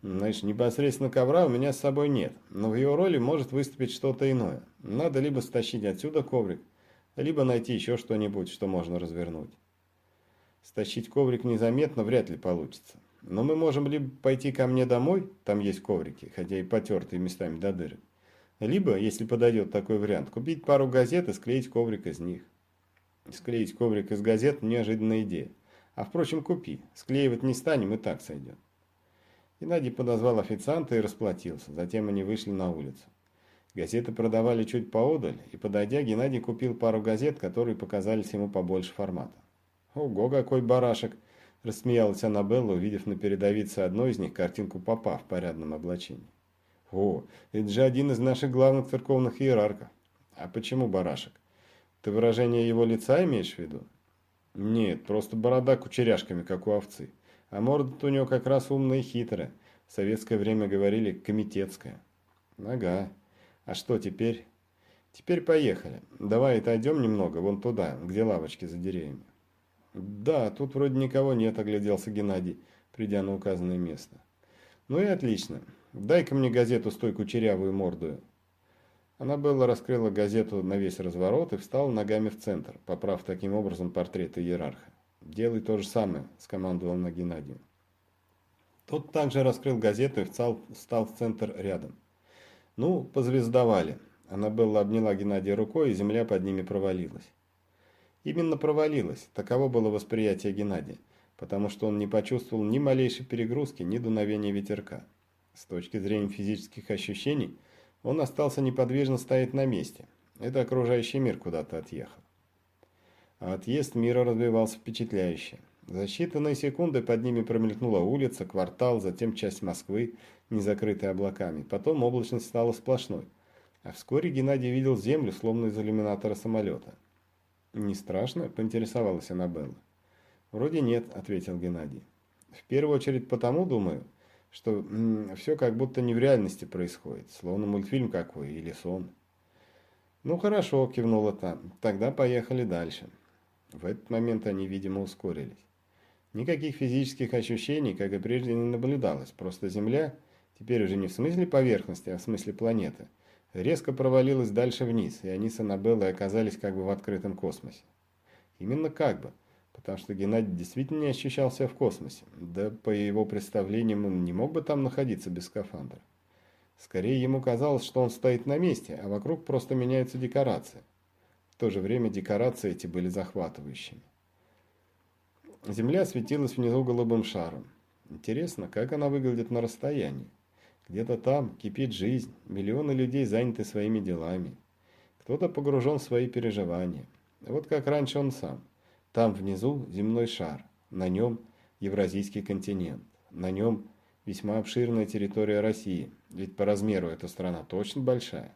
Знаешь, непосредственно ковра у меня с собой нет, но в его роли может выступить что-то иное. Надо либо стащить отсюда коврик, либо найти еще что-нибудь, что можно развернуть. Стащить коврик незаметно вряд ли получится. Но мы можем либо пойти ко мне домой, там есть коврики, хотя и потертые местами до дыры, либо, если подойдет такой вариант, купить пару газет и склеить коврик из них. Склеить коврик из газет – неожиданная идея. А впрочем, купи. Склеивать не станем, и так сойдет. Геннадий подозвал официанта и расплатился. Затем они вышли на улицу. Газеты продавали чуть поодаль, и, подойдя, Геннадий купил пару газет, которые показались ему побольше формата. «Ого, какой барашек!» – рассмеялась Аннабелла, увидев на передовице одной из них картинку попа в порядном облачении. «О, это же один из наших главных церковных иерархов. А почему барашек? Ты выражение его лица имеешь в виду?» «Нет, просто борода кучеряшками, как у овцы. А морда у него как раз умная и хитрая. В советское время говорили «комитетская». «Ага. А что теперь?» «Теперь поехали. Давай отойдем немного, вон туда, где лавочки за деревьями». «Да, тут вроде никого нет», – огляделся Геннадий, придя на указанное место. «Ну и отлично. Дай-ка мне газету с той кучерявую мордою». Она была раскрыла газету на весь разворот и встала ногами в центр, поправ таким образом портрет иерарха. «Делай то же самое», – скомандовал на Геннадию. Тот также раскрыл газету и встал, встал в центр рядом. «Ну, позвездовали». Аннабелла обняла Геннадия рукой, и земля под ними провалилась. Именно провалилась, таково было восприятие Геннадия, потому что он не почувствовал ни малейшей перегрузки, ни дуновения ветерка. С точки зрения физических ощущений, он остался неподвижно стоять на месте. Это окружающий мир куда-то отъехал. А отъезд мира развивался впечатляюще. За считанные секунды под ними промелькнула улица, квартал, затем часть Москвы, не закрытая облаками. Потом облачность стала сплошной. А вскоре Геннадий видел землю, словно из иллюминатора самолета. «Не страшно?» – поинтересовалась Аннабелла. «Вроде нет», – ответил Геннадий. «В первую очередь потому, думаю, что все как будто не в реальности происходит, словно мультфильм какой или сон». «Ну хорошо», – кивнула та, – «тогда поехали дальше». В этот момент они, видимо, ускорились. Никаких физических ощущений, как и прежде, не наблюдалось, просто Земля, теперь уже не в смысле поверхности, а в смысле планеты – резко провалилась дальше вниз, и они с Аннабеллой оказались как бы в открытом космосе. Именно как бы, потому что Геннадий действительно не ощущал себя в космосе, да по его представлениям он не мог бы там находиться без скафандра. Скорее ему казалось, что он стоит на месте, а вокруг просто меняются декорации. В то же время декорации эти были захватывающими. Земля светилась внизу голубым шаром. Интересно, как она выглядит на расстоянии. Где-то там кипит жизнь, миллионы людей заняты своими делами. Кто-то погружен в свои переживания. Вот как раньше он сам. Там внизу земной шар, на нем Евразийский континент, на нем весьма обширная территория России, ведь по размеру эта страна точно большая.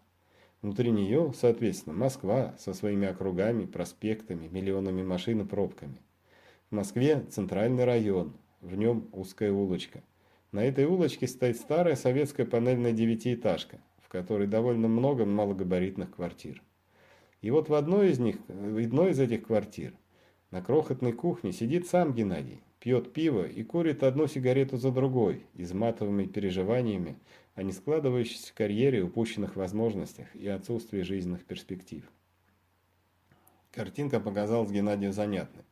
Внутри нее, соответственно, Москва со своими округами, проспектами, миллионами машин и пробками. В Москве центральный район, в нем узкая улочка – на этой улочке стоит старая советская панельная девятиэтажка, в которой довольно много малогабаритных квартир. И вот в одной из них, в одной из этих квартир, на крохотной кухне сидит сам Геннадий, пьет пиво и курит одну сигарету за другой, изматываемый переживаниями о не складывающейся карьере, упущенных возможностях и отсутствии жизненных перспектив. Картинка показалась Геннадию занятной.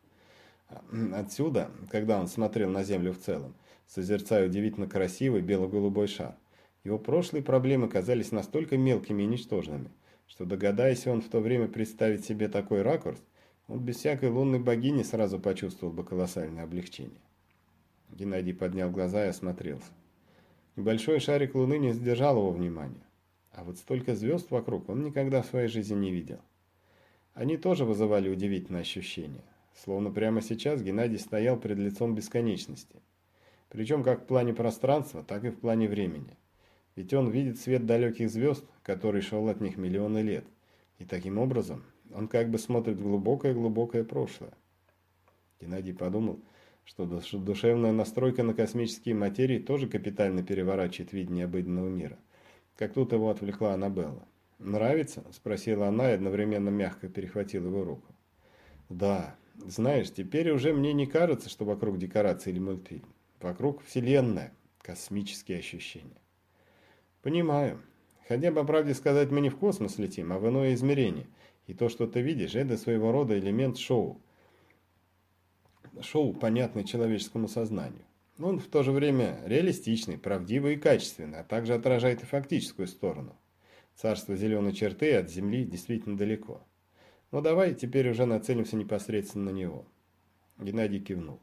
Отсюда, когда он смотрел на Землю в целом, созерцая удивительно красивый бело-голубой шар. Его прошлые проблемы казались настолько мелкими и ничтожными, что догадаясь он в то время представить себе такой ракурс, он без всякой лунной богини сразу почувствовал бы колоссальное облегчение. Геннадий поднял глаза и осмотрелся. Небольшой шарик луны не сдержал его внимания. А вот столько звезд вокруг он никогда в своей жизни не видел. Они тоже вызывали удивительное ощущение. Словно прямо сейчас Геннадий стоял перед лицом бесконечности – причем как в плане пространства, так и в плане времени. Ведь он видит свет далеких звезд, который шел от них миллионы лет. И таким образом он как бы смотрит в глубокое-глубокое прошлое. Геннадий подумал, что душевная настройка на космические материи тоже капитально переворачивает видение обыденного мира. Как тут его отвлекла Аннабелла. «Нравится?» – спросила она и одновременно мягко перехватила его руку. «Да, знаешь, теперь уже мне не кажется, что вокруг декорации или мультфильм. Вокруг Вселенная, космические ощущения. Понимаю. Хотя, по правде сказать, мы не в космос летим, а в иное измерение. И то, что ты видишь, это своего рода элемент шоу. Шоу, понятный человеческому сознанию. Он в то же время реалистичный, правдивый и качественный, а также отражает и фактическую сторону. Царство зеленой черты от Земли действительно далеко. Но давай теперь уже нацелимся непосредственно на него. Геннадий кивнул.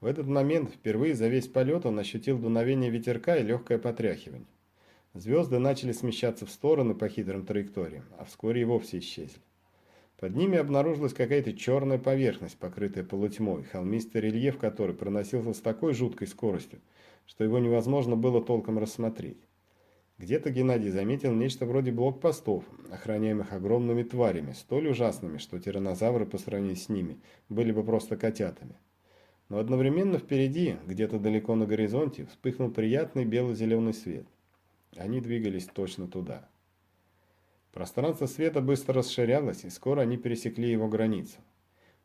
В этот момент впервые за весь полет он ощутил дуновение ветерка и легкое потряхивание. Звезды начали смещаться в стороны по хитрым траекториям, а вскоре и вовсе исчезли. Под ними обнаружилась какая-то черная поверхность, покрытая полутьмой, холмистый рельеф которой проносился с такой жуткой скоростью, что его невозможно было толком рассмотреть. Где-то Геннадий заметил нечто вроде блокпостов, охраняемых огромными тварями, столь ужасными, что тираннозавры по сравнению с ними были бы просто котятами. Но одновременно впереди, где-то далеко на горизонте, вспыхнул приятный бело-зеленый свет. Они двигались точно туда. Пространство света быстро расширялось, и скоро они пересекли его границу.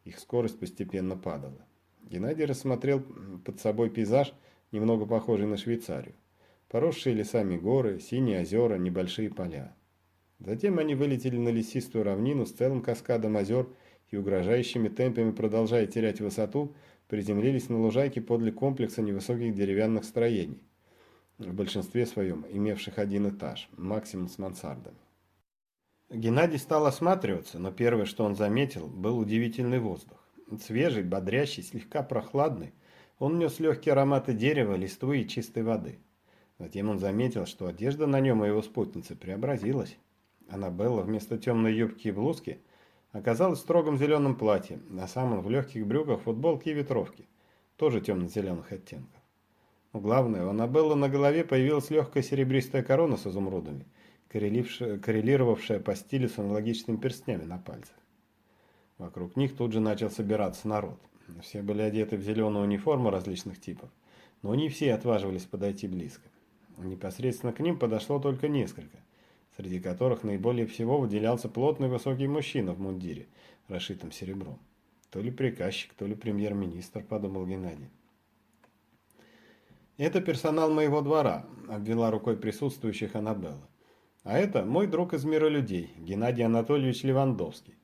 Их скорость постепенно падала. Геннадий рассмотрел под собой пейзаж, немного похожий на Швейцарию. Поросшие лесами горы, синие озера, небольшие поля. Затем они вылетели на лесистую равнину с целым каскадом озер и угрожающими темпами, продолжая терять высоту, приземлились на лужайке подле комплекса невысоких деревянных строений, в большинстве своем имевших один этаж, максимум с мансардами. Геннадий стал осматриваться, но первое, что он заметил, был удивительный воздух. Свежий, бодрящий, слегка прохладный, он нес легкие ароматы дерева, листвы и чистой воды. Затем он заметил, что одежда на нем и его спутницы преобразилась. Аннабелла вместо темной юбки и блузки оказалась в строгом зеленом платье, а сам он в легких брюках, футболке и ветровке, тоже темно-зеленых оттенков. Но главное, у Аннабеллы на голове появилась легкая серебристая корона с изумрудами – коррелировавшая по стилю с аналогичными перстнями на пальцах. Вокруг них тут же начал собираться народ. Все были одеты в зеленую униформу различных типов, но не все отваживались подойти близко. Непосредственно к ним подошло только несколько, среди которых наиболее всего выделялся плотный высокий мужчина в мундире, расшитом серебром. То ли приказчик, то ли премьер-министр, подумал Геннадий. «Это персонал моего двора», – обвела рукой присутствующих Аннабелла. А это мой друг из мира людей, Геннадий Анатольевич Левандовский.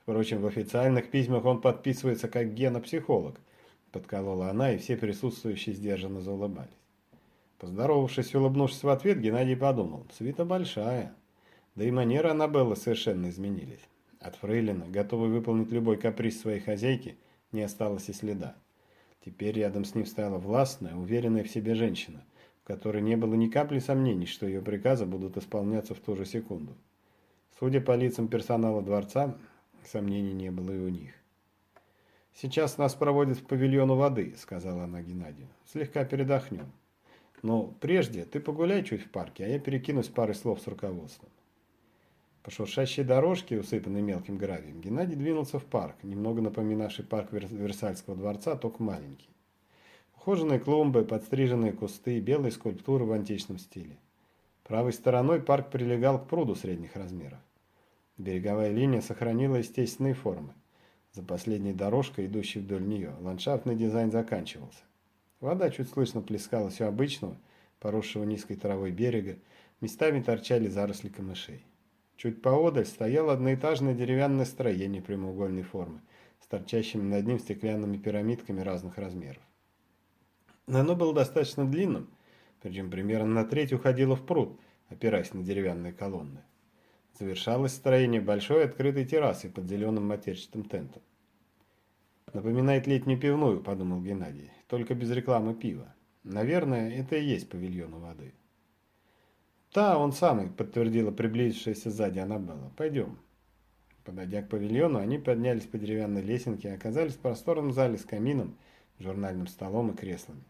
Впрочем, в официальных письмах он подписывается как генопсихолог. Подколола она, и все присутствующие сдержанно заулыбались. Поздоровавшись и улыбнувшись в ответ, Геннадий подумал, свита большая. Да и манеры Аннабеллы совершенно изменились. От Фрейлина, готовый выполнить любой каприз своей хозяйки, не осталось и следа. Теперь рядом с ним стояла властная, уверенная в себе женщина – которой не было ни капли сомнений, что ее приказы будут исполняться в ту же секунду. Судя по лицам персонала дворца, сомнений не было и у них. «Сейчас нас проводят в павильон у воды», — сказала она Геннадию. «Слегка передохнем. Но прежде ты погуляй чуть в парке, а я перекинусь парой слов с руководством». По шуршащей дорожке, усыпанной мелким гравием, Геннадий двинулся в парк, немного напоминавший парк Версальского дворца, только маленький. Ухоженные клумбы, подстриженные кусты, белые скульптуры в античном стиле. Правой стороной парк прилегал к пруду средних размеров. Береговая линия сохранила естественные формы. За последней дорожкой, идущей вдоль нее, ландшафтный дизайн заканчивался. Вода чуть слышно плескалась у обычного, поросшего низкой травой берега, местами торчали заросли камышей. Чуть поодаль стояло одноэтажное деревянное строение прямоугольной формы, с торчащими над ним стеклянными пирамидками разных размеров. Оно было достаточно длинным, причем примерно на треть уходило в пруд, опираясь на деревянные колонны. Завершалось строение большой открытой террасы под зеленым матерчатым тентом. «Напоминает летнюю пивную», – подумал Геннадий, – «только без рекламы пива. Наверное, это и есть павильон у воды». «Да, он самый», – подтвердила приблизившаяся сзади Аннабелла. «Пойдем». Подойдя к павильону, они поднялись по деревянной лесенке и оказались в просторном зале с камином, журнальным столом и креслами.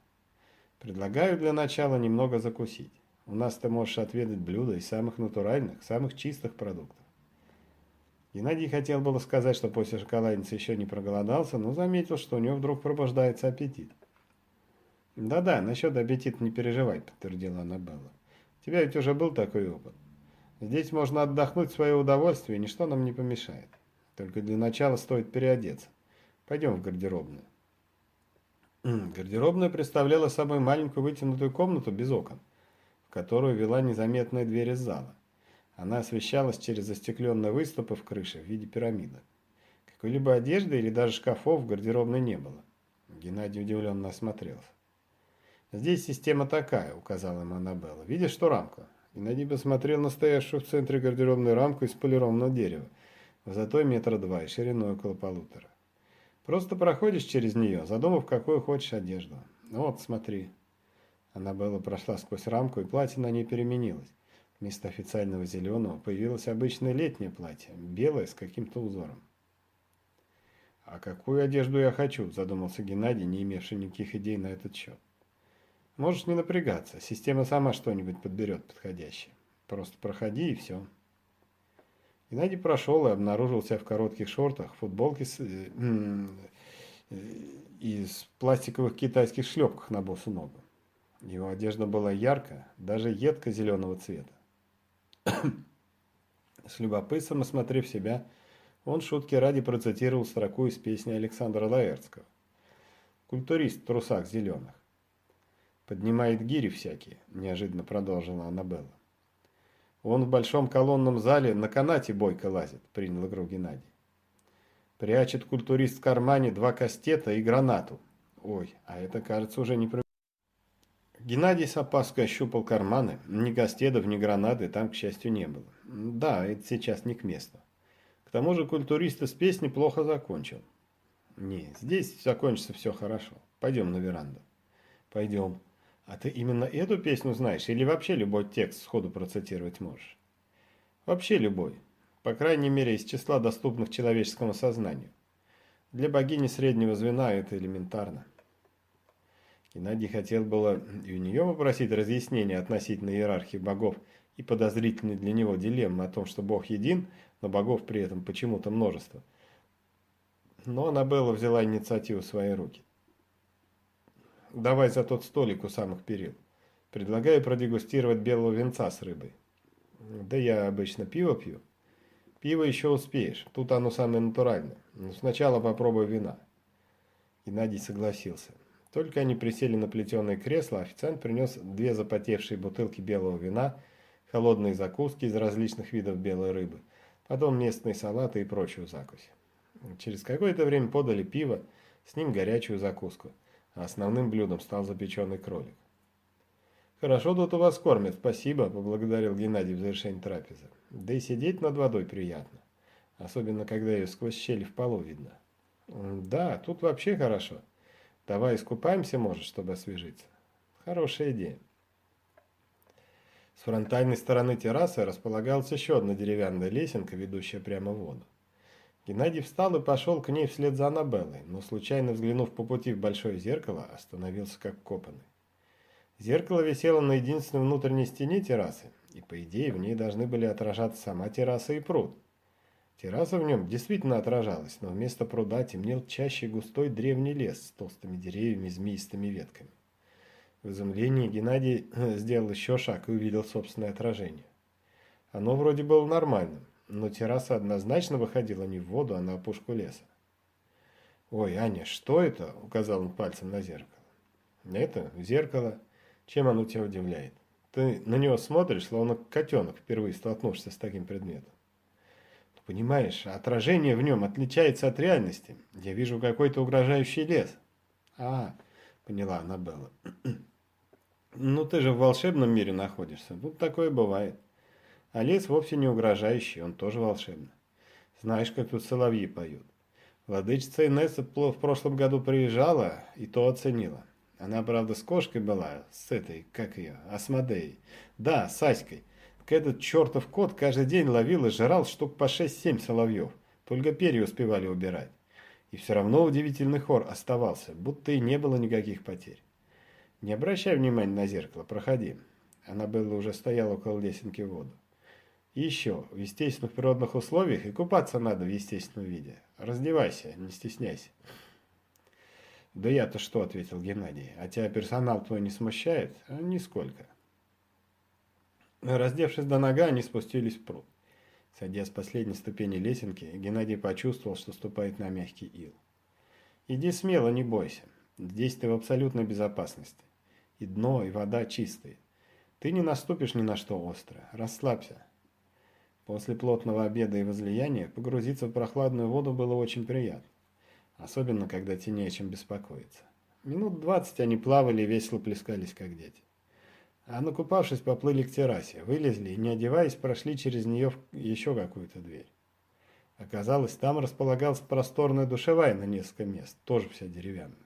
Предлагаю для начала немного закусить. У нас ты можешь отведать блюда из самых натуральных, самых чистых продуктов. Геннадий хотел было сказать, что после шоколадницы еще не проголодался, но заметил, что у него вдруг пробуждается аппетит. «Да-да, насчет аппетита не переживай», — подтвердила Аннабелла. «У тебя ведь уже был такой опыт. Здесь можно отдохнуть в свое удовольствие, ничто нам не помешает. Только для начала стоит переодеться. Пойдем в гардеробную». Гардеробная представляла собой маленькую вытянутую комнату без окон, в которую вела незаметная дверь из зала. Она освещалась через застекленные выступы в крыше в виде пирамиды. Какой-либо одежды или даже шкафов в гардеробной не было. Геннадий удивленно осмотрелся. «Здесь система такая», — указала ему Аннабелла. «Видишь что рамку?» Геннадий посмотрел на стоявшую в центре гардеробную рамку из полированного дерева, высотой метра два и шириной около полутора. Просто проходишь через нее, задумав, какую хочешь одежду. Вот, смотри. Аннабелла прошла сквозь рамку, и платье на ней переменилось. Вместо официального зеленого появилось обычное летнее платье, белое с каким-то узором. «А какую одежду я хочу?» – задумался Геннадий, не имевший никаких идей на этот счет. «Можешь не напрягаться, система сама что-нибудь подберет подходящее. Просто проходи и все». Геннадий прошел и обнаружил себя в коротких шортах, футболке с, э, э, из пластиковых китайских шлепках на босу ногу. Его одежда была яркая, даже едко-зеленого цвета. С любопытством осмотрев себя, он шутки ради процитировал строку из песни Александра Лаэртского. «Культурист в трусах зеленых». «Поднимает гири всякие», – неожиданно продолжила Аннабелла. «Он в большом колонном зале на канате бойко лазит», – принял игру Геннадий. «Прячет культурист в кармане два кастета и гранату». «Ой, а это, кажется, уже не про...» Геннадий с опаской ощупал карманы. Ни кастетов, ни гранаты там, к счастью, не было. Да, это сейчас не к месту. К тому же культурист из песни плохо закончил. Не, здесь закончится все хорошо. Пойдем на веранду. Пойдем. А ты именно эту песню знаешь или вообще любой текст сходу процитировать можешь? Вообще любой. По крайней мере, из числа доступных человеческому сознанию. Для богини среднего звена это элементарно. Геннадий хотел было и у нее попросить разъяснения относительно иерархии богов и подозрительной для него дилеммы о том, что Бог един, но богов при этом почему-то множество. Но Аннабелла взяла инициативу в свои руки. «Давай за тот столик у самых перил. Предлагаю продегустировать белого венца с рыбой». «Да я обычно пиво пью». «Пиво еще успеешь, тут оно самое натуральное. Но сначала попробуй вина». Геннадий согласился. Только они присели на плетеное кресло, официант принес две запотевшие бутылки белого вина, холодные закуски из различных видов белой рыбы, потом местные салаты и прочую закусь. Через какое-то время подали пиво, с ним горячую закуску, основным блюдом стал запеченный кролик. «Хорошо тут у вас кормят, спасибо», – поблагодарил Геннадий в завершении трапезы. «Да и сидеть над водой приятно, особенно когда ее сквозь щели в полу видно». «Да, тут вообще хорошо». Давай искупаемся, может, чтобы освежиться. Хорошая идея. С фронтальной стороны террасы располагалась еще одна деревянная лесенка, ведущая прямо в воду. Геннадий встал и пошел к ней вслед за Аннабеллой, но случайно взглянув по пути в большое зеркало, остановился как копанный. Зеркало висело на единственной внутренней стене террасы, и по идее в ней должны были отражаться сама терраса и пруд. Терраса в нем действительно отражалась, но вместо пруда темнел чаще густой древний лес с толстыми деревьями и змеистыми ветками. В изумлении Геннадий сделал еще шаг и увидел собственное отражение. Оно вроде было нормальным, но терраса однозначно выходила не в воду, а на опушку леса. «Ой, Аня, что это?» – указал он пальцем на зеркало. «Это зеркало. Чем оно тебя удивляет? Ты на него смотришь, словно котенок, впервые столкнувшись с таким предметом. Понимаешь, отражение в нем отличается от реальности. Я вижу какой-то угрожающий лес. А, поняла Аннабелла. Ну ты же в волшебном мире находишься. Тут такое бывает. А лес вовсе не угрожающий, он тоже волшебный. Знаешь, как тут соловьи поют. Владычица Инесса в прошлом году приезжала и то оценила. Она, правда, с кошкой была, с этой, как ее, Асмодеей. Да, с Аськой. Этот чертов кот каждый день ловил и жрал штук по 6-7 соловьев. Только перья успевали убирать. И все равно удивительный хор оставался, будто и не было никаких потерь. Не обращай внимания на зеркало, проходи. Она была уже стояла около лесенки в воду. Еще, в естественных природных условиях и купаться надо в естественном виде. Раздевайся, не стесняйся. Да я-то что, ответил Геннадий, а тебя персонал твой не смущает? Нисколько. Раздевшись до нога, они спустились в пруд. Сойдя с последней ступени лесенки, Геннадий почувствовал, что ступает на мягкий ил. «Иди смело, не бойся. Здесь ты в абсолютной безопасности. И дно, и вода чистые. Ты не наступишь ни на что острое. Расслабься». После плотного обеда и возлияния погрузиться в прохладную воду было очень приятно, особенно когда тебе не о чем беспокоиться. Минут двадцать они плавали и весело плескались, как дети. А накупавшись, поплыли к террасе, вылезли и, не одеваясь, прошли через нее еще какую-то дверь. Оказалось, там располагалась просторная душевая на несколько мест, тоже вся деревянная.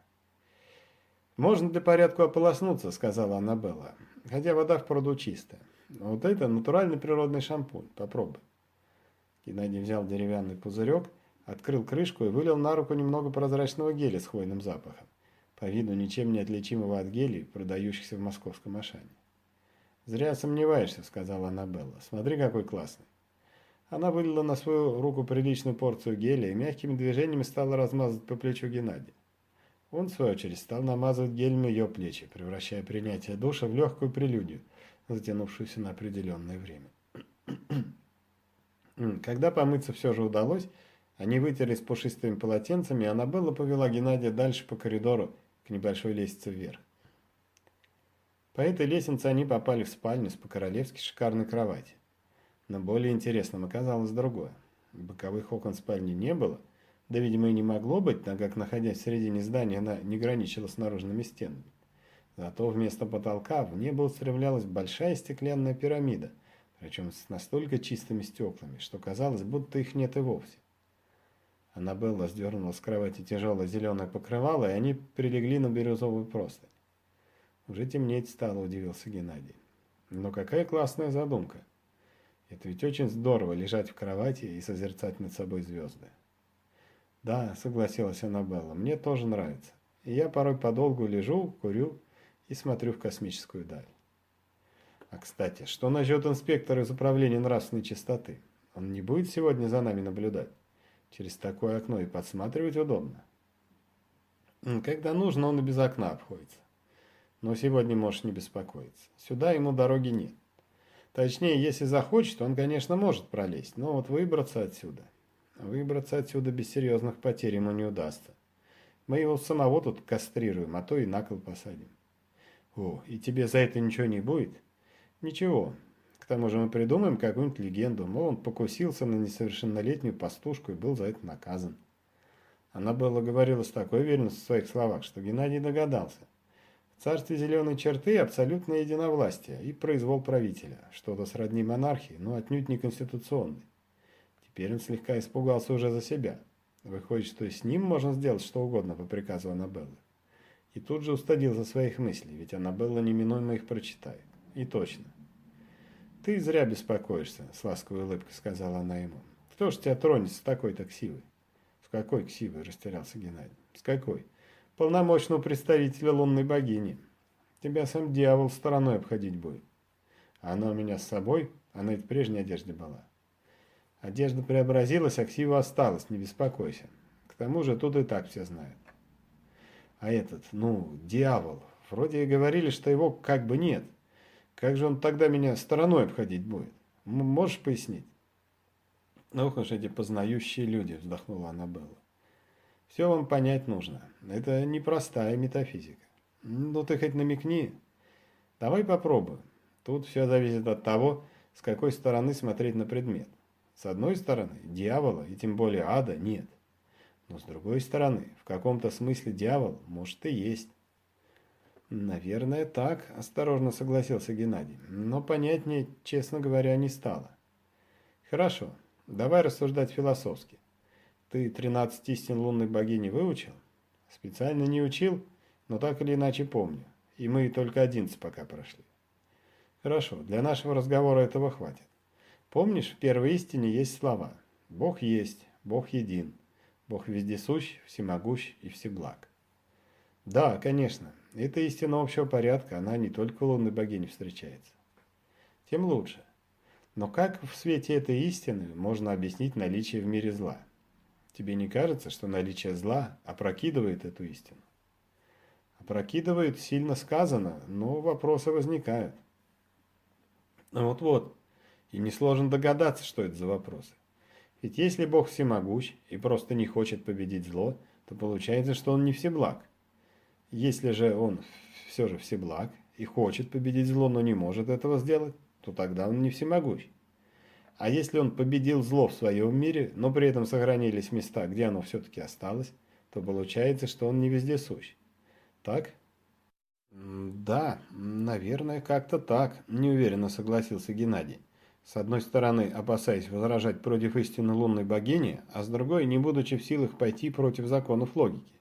«Можно для порядка ополоснуться», — сказала Аннабелла, хотя вода в пруду чистая. Но вот это натуральный природный шампунь, попробуй. Геннадий взял деревянный пузырек, открыл крышку и вылил на руку немного прозрачного геля с хвойным запахом, по виду ничем не отличимого от гелей, продающихся в московском Ашане. «Зря сомневаешься», — сказала Аннабелла. «Смотри, какой классный». Она вылила на свою руку приличную порцию геля и мягкими движениями стала размазывать по плечу Геннадия. Он, в свою очередь, стал намазывать гелем ее плечи, превращая принятие душа в легкую прелюдию, затянувшуюся на определенное время. Когда помыться все же удалось, они вытерлись пушистыми полотенцами, и Аннабелла повела Геннадия дальше по коридору к небольшой лестнице вверх. По этой лестнице они попали в спальню с по-королевски шикарной кровати. Но более интересным оказалось другое. Боковых окон спальни не было, да, видимо, и не могло быть, так как, находясь в середине здания, она не граничила с наружными стенами. Зато вместо потолка в небо устремлялась большая стеклянная пирамида, причем с настолько чистыми стеклами, что казалось, будто их нет и вовсе. Аннабелла сдернула с кровати тяжелое зеленое покрывало, и они прилегли на бирюзовую простынь. Уже темнеть стало, удивился Геннадий. Но какая классная задумка. Это ведь очень здорово лежать в кровати и созерцать над собой звезды. «Да», — согласилась Аннабелла, — «мне тоже нравится. И я порой подолгу лежу, курю и смотрю в космическую даль». «А, кстати, что насчет инспектора из управления нравственной чистоты? Он не будет сегодня за нами наблюдать? Через такое окно и подсматривать удобно». «Когда нужно, он и без окна обходится. Но сегодня можешь не беспокоиться. Сюда ему дороги нет. Точнее, если захочет, он, конечно, может пролезть, но вот выбраться отсюда Выбраться отсюда без серьезных потерь ему не удастся. Мы его самого тут кастрируем, а то и на кол посадим. О, и тебе за это ничего не будет? Ничего. К тому же мы придумаем какую-нибудь легенду, мол, он покусился на несовершеннолетнюю пастушку и был за это наказан. Она была говорила с такой уверенностью в своих словах, что Геннадий догадался. В царстве зеленой черты абсолютное единовластие и произвол правителя, что-то сродни монархии, но отнюдь не конституционный. Теперь он слегка испугался уже за себя. Выходит, что и с ним можно сделать что угодно по приказу Аннабеллы. И тут же устыдился своих мыслей, ведь Аннабелла неминуемо их прочитает. И точно. «Ты зря беспокоишься», — с ласковой улыбкой сказала она ему. «Кто ж тебя тронет с такой-то ксивой?» «С какой ксивой?» — растерялся Геннадий. «С какой?» «Полномочного представителя лунной богини. Тебя сам дьявол стороной обходить будет. А она у меня с собой, она и в прежней одежде была. Одежда преобразилась, а ксива осталась, не беспокойся. К тому же тут и так все знают. А этот, ну, дьявол, вроде и говорили, что его как бы нет. Как же он тогда меня стороной обходить будет? Можешь пояснить? Ох уж эти познающие люди, вздохнула Аннабелла. Все вам понять нужно. Это непростая метафизика. Ну ты хоть намекни. Давай попробуем. Тут все зависит от того, с какой стороны смотреть на предмет. С одной стороны, дьявола, и тем более ада, нет. Но с другой стороны, в каком-то смысле дьявол, может, и есть. Наверное, так, осторожно согласился Геннадий. Но понятнее, честно говоря, не стало. Хорошо, давай рассуждать философски. Ты 13 истин лунной богини выучил? Специально не учил, но так или иначе помню. И мы только 11 пока прошли. Хорошо, для нашего разговора этого хватит. Помнишь, в первой истине есть слова «Бог есть, Бог един, Бог вездесущ, всемогущ и всеблаг». Да, конечно, это истина общего порядка, она не только у лунной богини встречается. Тем лучше. Но как в свете этой истины можно объяснить наличие в мире зла? Тебе не кажется, что наличие зла опрокидывает эту истину? Опрокидывает сильно сказано, но вопросы возникают. Вот-вот, и несложно догадаться, что это за вопросы. Ведь если Бог всемогущ и просто не хочет победить зло, то получается, что Он не всеблаг. Если же Он все же всеблаг и хочет победить зло, но не может этого сделать, то тогда Он не всемогущ. А если он победил зло в своем мире, но при этом сохранились места, где оно все-таки осталось, то получается, что он не везде сущ. Так? Да, наверное, как-то так, неуверенно согласился Геннадий. С одной стороны, опасаясь возражать против истины лунной богини, а с другой, не будучи в силах пойти против законов логики.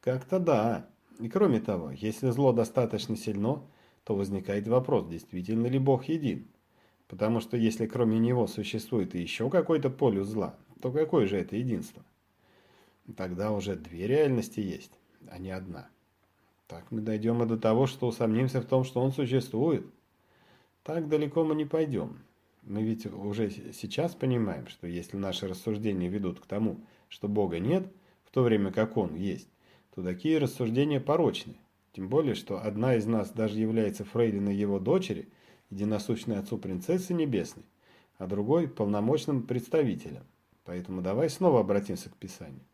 Как-то да. И кроме того, если зло достаточно сильно, то возникает вопрос, действительно ли Бог един. Потому что если кроме него существует еще какой-то полюс зла, то какое же это единство? Тогда уже две реальности есть, а не одна. Так мы дойдем и до того, что усомнимся в том, что он существует. Так далеко мы не пойдем. Мы ведь уже сейчас понимаем, что если наши рассуждения ведут к тому, что Бога нет, в то время как Он есть, то такие рассуждения порочны. Тем более, что одна из нас даже является фрейлиной его дочери – единосущной Отцу Принцессы Небесной, а другой – полномочным представителем. Поэтому давай снова обратимся к Писанию.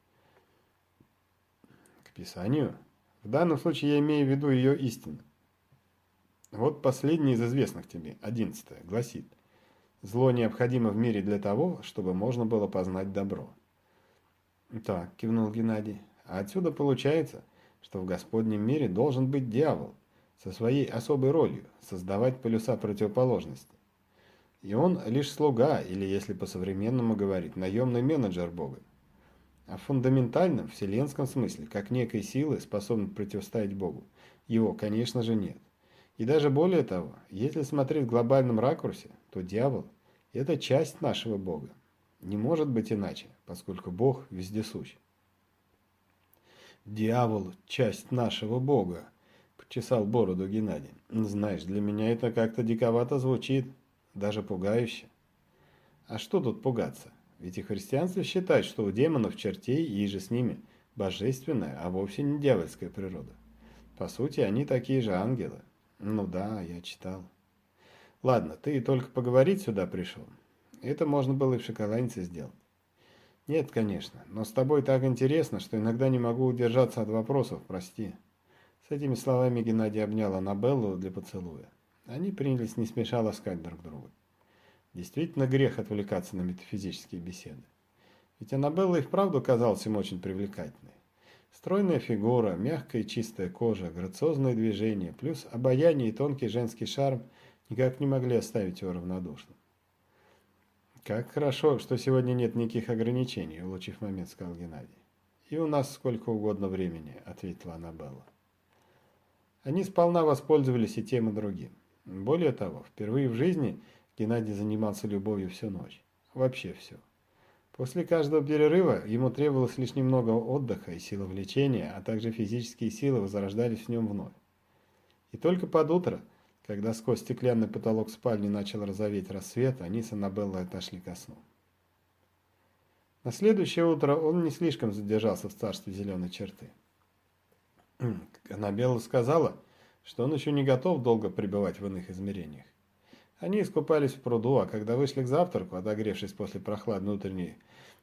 К Писанию? В данном случае я имею в виду ее истину. Вот последний из известных тебе, одиннадцатое, гласит «Зло необходимо в мире для того, чтобы можно было познать добро». Так, кивнул Геннадий, а отсюда получается, что в Господнем мире должен быть дьявол – со своей особой ролью – создавать полюса противоположности. И он лишь слуга, или, если по-современному говорить, наемный менеджер Бога. А в фундаментальном, вселенском смысле, как некой силы, способной противостоять Богу, его, конечно же, нет. И даже более того, если смотреть в глобальном ракурсе, то дьявол – это часть нашего Бога. Не может быть иначе, поскольку Бог вездесущ. Дьявол – часть нашего Бога, чесал бороду Геннадий. «Знаешь, для меня это как-то диковато звучит, даже пугающе». «А что тут пугаться? Ведь и христианство считает, что у демонов чертей и же с ними божественная, а вовсе не дьявольская природа. По сути, они такие же ангелы». «Ну да, я читал». «Ладно, ты только поговорить сюда пришел. Это можно было и в шоколаднице сделать». «Нет, конечно, но с тобой так интересно, что иногда не могу удержаться от вопросов, прости». С этими словами Геннадий обнял Аннабеллу для поцелуя. Они принялись не смеша ласкать друг друга. Действительно грех отвлекаться на метафизические беседы. Ведь Аннабелла и вправду казалась им очень привлекательной. Стройная фигура, мягкая и чистая кожа, грациозные движения, плюс обаяние и тонкий женский шарм никак не могли оставить его равнодушным. «Как хорошо, что сегодня нет никаких ограничений», – улучив момент, сказал Геннадий. «И у нас сколько угодно времени», – ответила Аннабелла. Они сполна воспользовались и тем, и другим. Более того, впервые в жизни Геннадий занимался любовью всю ночь. Вообще все. После каждого перерыва ему требовалось лишь немного отдыха и силы влечения, а также физические силы возрождались в нем вновь. И только под утро, когда сквозь стеклянный потолок спальни начал розоветь рассвет, они с Аннабеллой отошли ко сну. На следующее утро он не слишком задержался в царстве зеленой черты. Аннабелла сказала, что он еще не готов долго пребывать в иных измерениях. Они искупались в пруду, а когда вышли к завтраку, отогревшись после прохладной утренней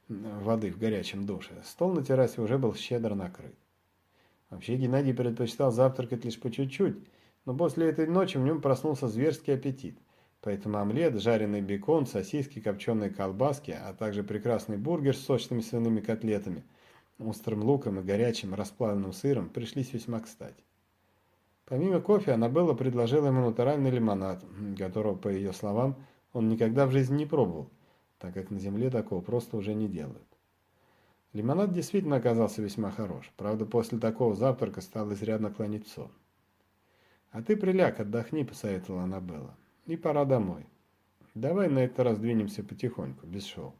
воды в горячем душе, стол на террасе уже был щедро накрыт. Вообще Геннадий предпочитал завтракать лишь по чуть-чуть, но после этой ночи в нем проснулся зверский аппетит. Поэтому омлет, жареный бекон, сосиски, копченые колбаски, а также прекрасный бургер с сочными свиными котлетами – острым луком и горячим расплавленным сыром пришлись весьма кстати. Помимо кофе, Аннабелла предложила ему натуральный лимонад, которого, по ее словам, он никогда в жизни не пробовал, так как на земле такого просто уже не делают. Лимонад действительно оказался весьма хорош, правда, после такого завтрака стал изрядно клонить сон. «А ты приляг, отдохни», — посоветовала Аннабелла. «И пора домой. Давай на этот раз двинемся потихоньку, без шоу».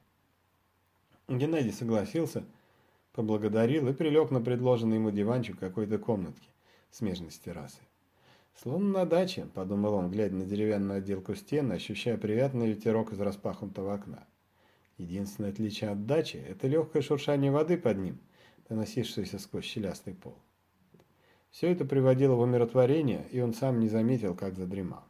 Геннадий согласился, — поблагодарил и прилег на предложенный ему диванчик какой-то комнатки, смежной с террасой. «Словно на даче», — подумал он, глядя на деревянную отделку стены, ощущая приятный ветерок из распахнутого окна. Единственное отличие от дачи – это легкое шуршание воды под ним, доносившееся сквозь щелястый пол. Все это приводило в умиротворение, и он сам не заметил, как задремал.